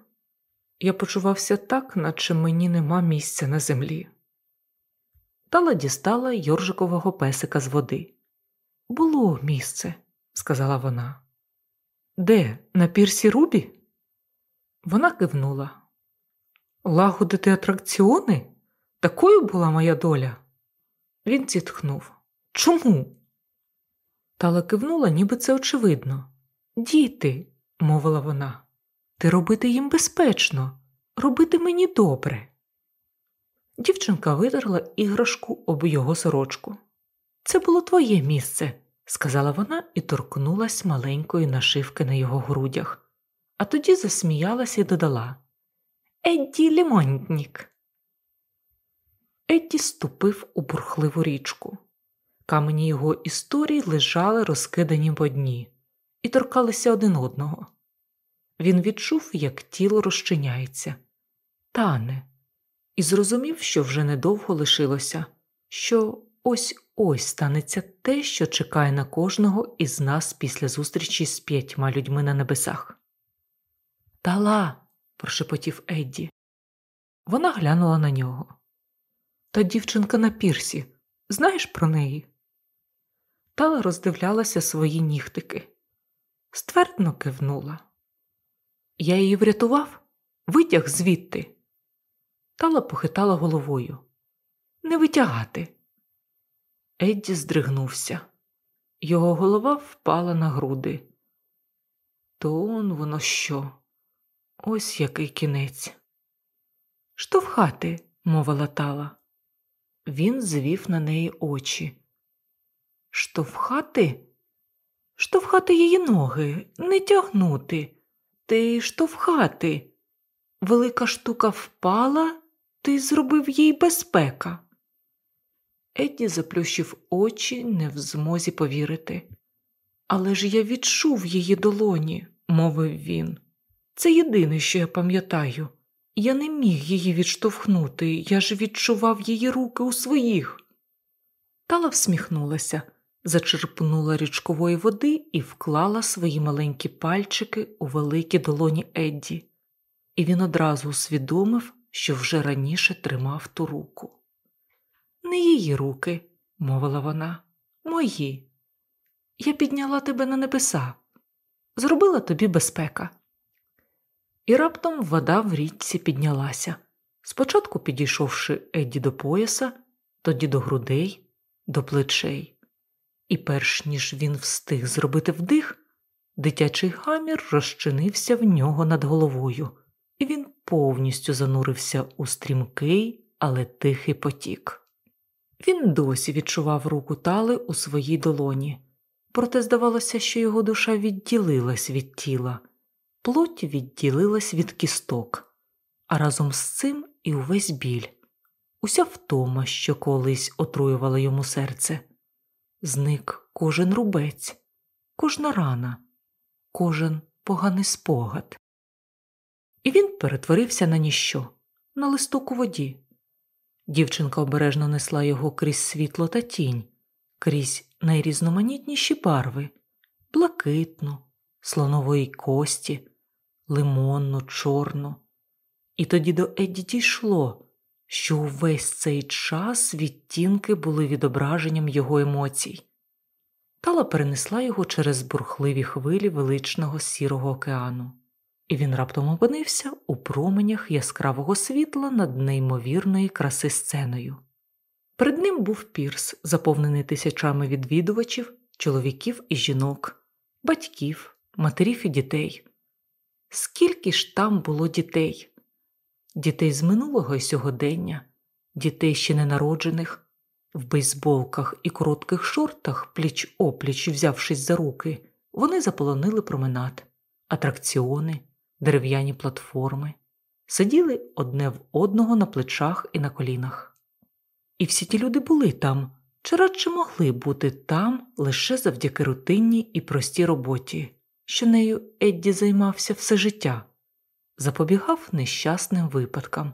Я почувався так, наче мені нема місця на землі. Тала дістала Йоржикового песика з води. Було місце, сказала вона. Де, на пірсі Рубі? Вона кивнула. Лагодити атракціони? Такою була моя доля. Він зітхнув. Чому? Тала кивнула, ніби це очевидно. Діти, мовила вона, ти робити їм безпечно, робити мені добре. Дівчинка витерла іграшку об його сорочку. Це було твоє місце, сказала вона і торкнулась маленької нашивки на його грудях, а тоді засміялась і додала Едді Лімонтнік. Едді ступив у бурхливу річку. Камені його історії лежали розкидані по дні і торкалися один одного. Він відчув, як тіло розчиняється, тане, і зрозумів, що вже недовго лишилося, що ось ось станеться те, що чекає на кожного із нас після зустрічі з п'ятьма людьми на небесах. Тала. прошепотів Едді. Вона глянула на нього. Та дівчинка на пірсі. Знаєш про неї? Тала роздивлялася свої нігтики. Ствердно кивнула. Я її врятував, витяг звідти. Тала похитала головою. Не витягати. Едді здригнувся. Його голова впала на груди. То он воно що? Ось який кінець. Штовхати, мовила Тала. Він звів на неї очі. Штовхати? Штовхати її ноги, не тягнути. Ти штовхати. Велика штука впала, ти зробив їй безпека. Едді заплющив очі, не в змозі повірити. Але ж я відчув її долоні, мовив він. Це єдине, що я пам'ятаю. Я не міг її відштовхнути, я ж відчував її руки у своїх. Тала всміхнулася, зачерпнула річкової води і вклала свої маленькі пальчики у великі долоні Едді, і він одразу усвідомив, що вже раніше тримав ту руку. Не її руки, мовила вона, мої. Я підняла тебе на небеса, зробила тобі безпека. І раптом вода в річці піднялася, спочатку підійшовши Едді до пояса, тоді до грудей, до плечей. І перш ніж він встиг зробити вдих, дитячий гамір розчинився в нього над головою, і він повністю занурився у стрімкий, але тихий потік. Він досі відчував руку тали у своїй долоні, проте здавалося, що його душа відділилась від тіла, плоть відділилась від кісток, а разом з цим і увесь біль, уся втома, що колись отруювала йому серце. Зник кожен рубець, кожна рана, кожен поганий спогад. І він перетворився на ніщо, на листок у воді. Дівчинка обережно несла його крізь світло та тінь, крізь найрізноманітніші барви блакитну, слонової кості, лимонну, чорну. І тоді до Едді дійшло, що увесь цей час відтінки були відображенням його емоцій. Тала перенесла його через бурхливі хвилі величного сірого океану і він раптом опинився у променях яскравого світла над неймовірної краси сценою. Перед ним був пірс, заповнений тисячами відвідувачів, чоловіків і жінок, батьків, матерів і дітей. Скільки ж там було дітей? Дітей з минулого і сьогодення, дітей ще ненароджених, в бейсболках і коротких шортах, пліч опліч, взявшись за руки, вони заполонили променад, атракціони, дерев'яні платформи, сиділи одне в одного на плечах і на колінах. І всі ті люди були там, чи радше могли бути там лише завдяки рутинній і простій роботі, що нею Едді займався все життя, запобігав нещасним випадкам,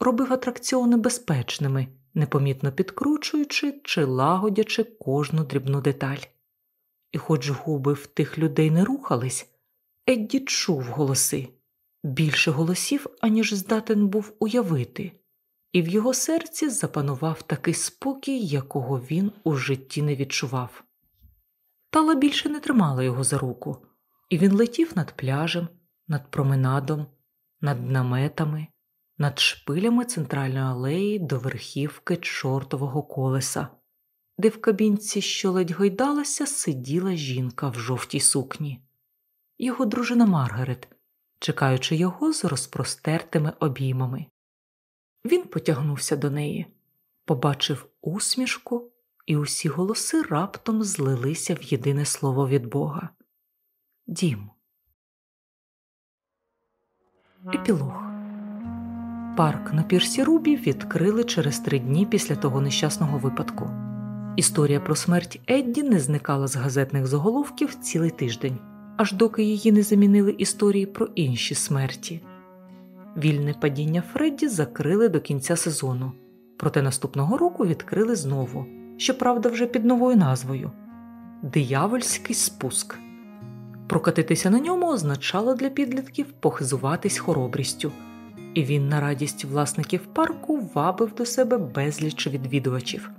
робив атракціони безпечними, непомітно підкручуючи чи лагодячи кожну дрібну деталь. І, хоч губи в тих людей не рухались, Едді чув голоси більше голосів, аніж здатен був уявити, і в його серці запанував такий спокій, якого він у житті не відчував. Тала більше не тримала його за руку, і він летів над пляжем, над променадом, над наметами, над шпилями центральної алеї до верхівки чортового колеса, де в кабінці, що ледь гойдалася, сиділа жінка в жовтій сукні, його дружина Маргарет, чекаючи його з розпростертими обіймами. Він потягнувся до неї, побачив усмішку, і усі голоси раптом злилися в єдине слово від Бога Дім. Епілог Парк на пірсі Рубі відкрили через три дні після того нещасного випадку. Історія про смерть Едді не зникала з газетних заголовків цілий тиждень, аж доки її не замінили історії про інші смерті. Вільне падіння Фредді закрили до кінця сезону, проте наступного року відкрили знову, щоправда, вже під новою назвою Диявольський спуск. Прокатитися на ньому означало для підлітків похизуватись хоробрістю, і він на радість власників парку вабив до себе безліч відвідувачів.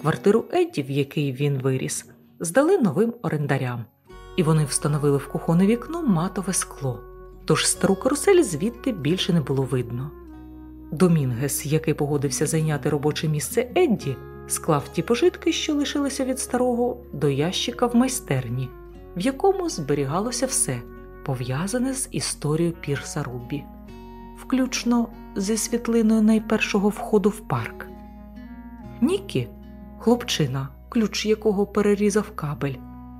Квартиру Едді, в якій він виріс, здали новим орендарям, і вони встановили в кухонне вікно матове скло, тож стару карусель звідти більше не було видно. Домінгес, який погодився зайняти робоче місце Едді, склав ті пожитки, що лишилися від старого, до ящика в майстерні в якому зберігалося все, пов'язане з історією Пірса Рубі, включно зі світлиною найпершого входу в парк. Нікі, хлопчина, ключ якого перерізав кабель,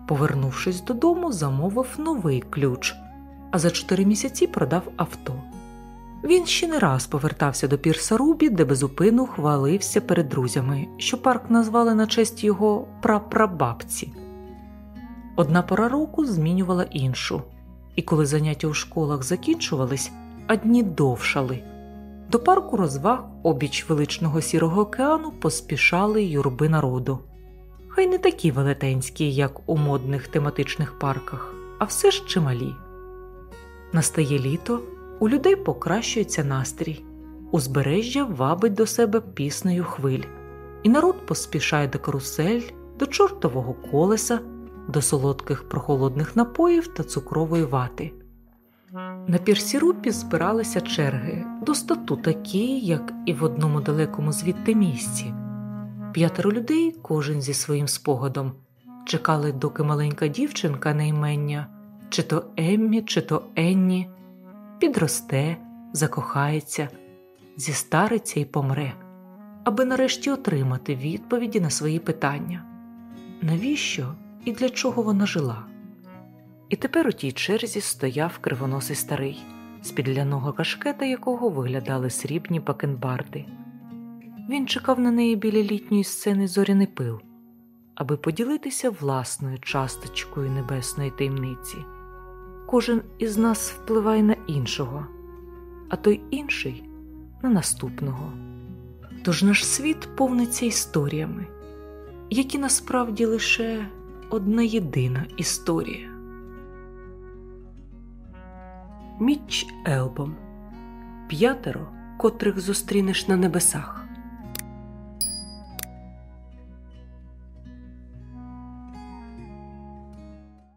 повернувшись додому, замовив новий ключ, а за чотири місяці продав авто. Він ще не раз повертався до Пірса Рубі, де безупину хвалився перед друзями, що парк назвали на честь його прапрабабці. Одна пора року змінювала іншу, і коли заняття у школах закінчувались, а дні довшали. До парку розваг обіч величного сірого океану поспішали юрби народу. Хай не такі велетенські, як у модних тематичних парках, а все ж чималі. Настає літо, у людей покращується настрій, узбережжя вабить до себе піснею хвиль, і народ поспішає до карусель, до чортового колеса до солодких прохолодних напоїв та цукрової вати. На пірсірупі збиралися черги до стату такі, як і в одному далекому звідти місці. П'ятеро людей, кожен зі своїм спогадом, чекали, доки маленька дівчинка наймення, чи то Еммі, чи то Енні, підросте, закохається, зістариться і помре, аби нарешті отримати відповіді на свої питання. Навіщо і для чого вона жила. І тепер у тій черзі стояв кривоносий старий, з під кашкета якого виглядали срібні бакенбарди. Він чекав на неї біля літньої сцени зоряний пил, аби поділитися власною часточкою небесної таємниці. Кожен із нас впливає на іншого, а той інший на наступного. Тож наш світ повниться історіями, які насправді лише одна єдина історія. Міч Елбом П'ятеро, котрих зустрінеш на небесах.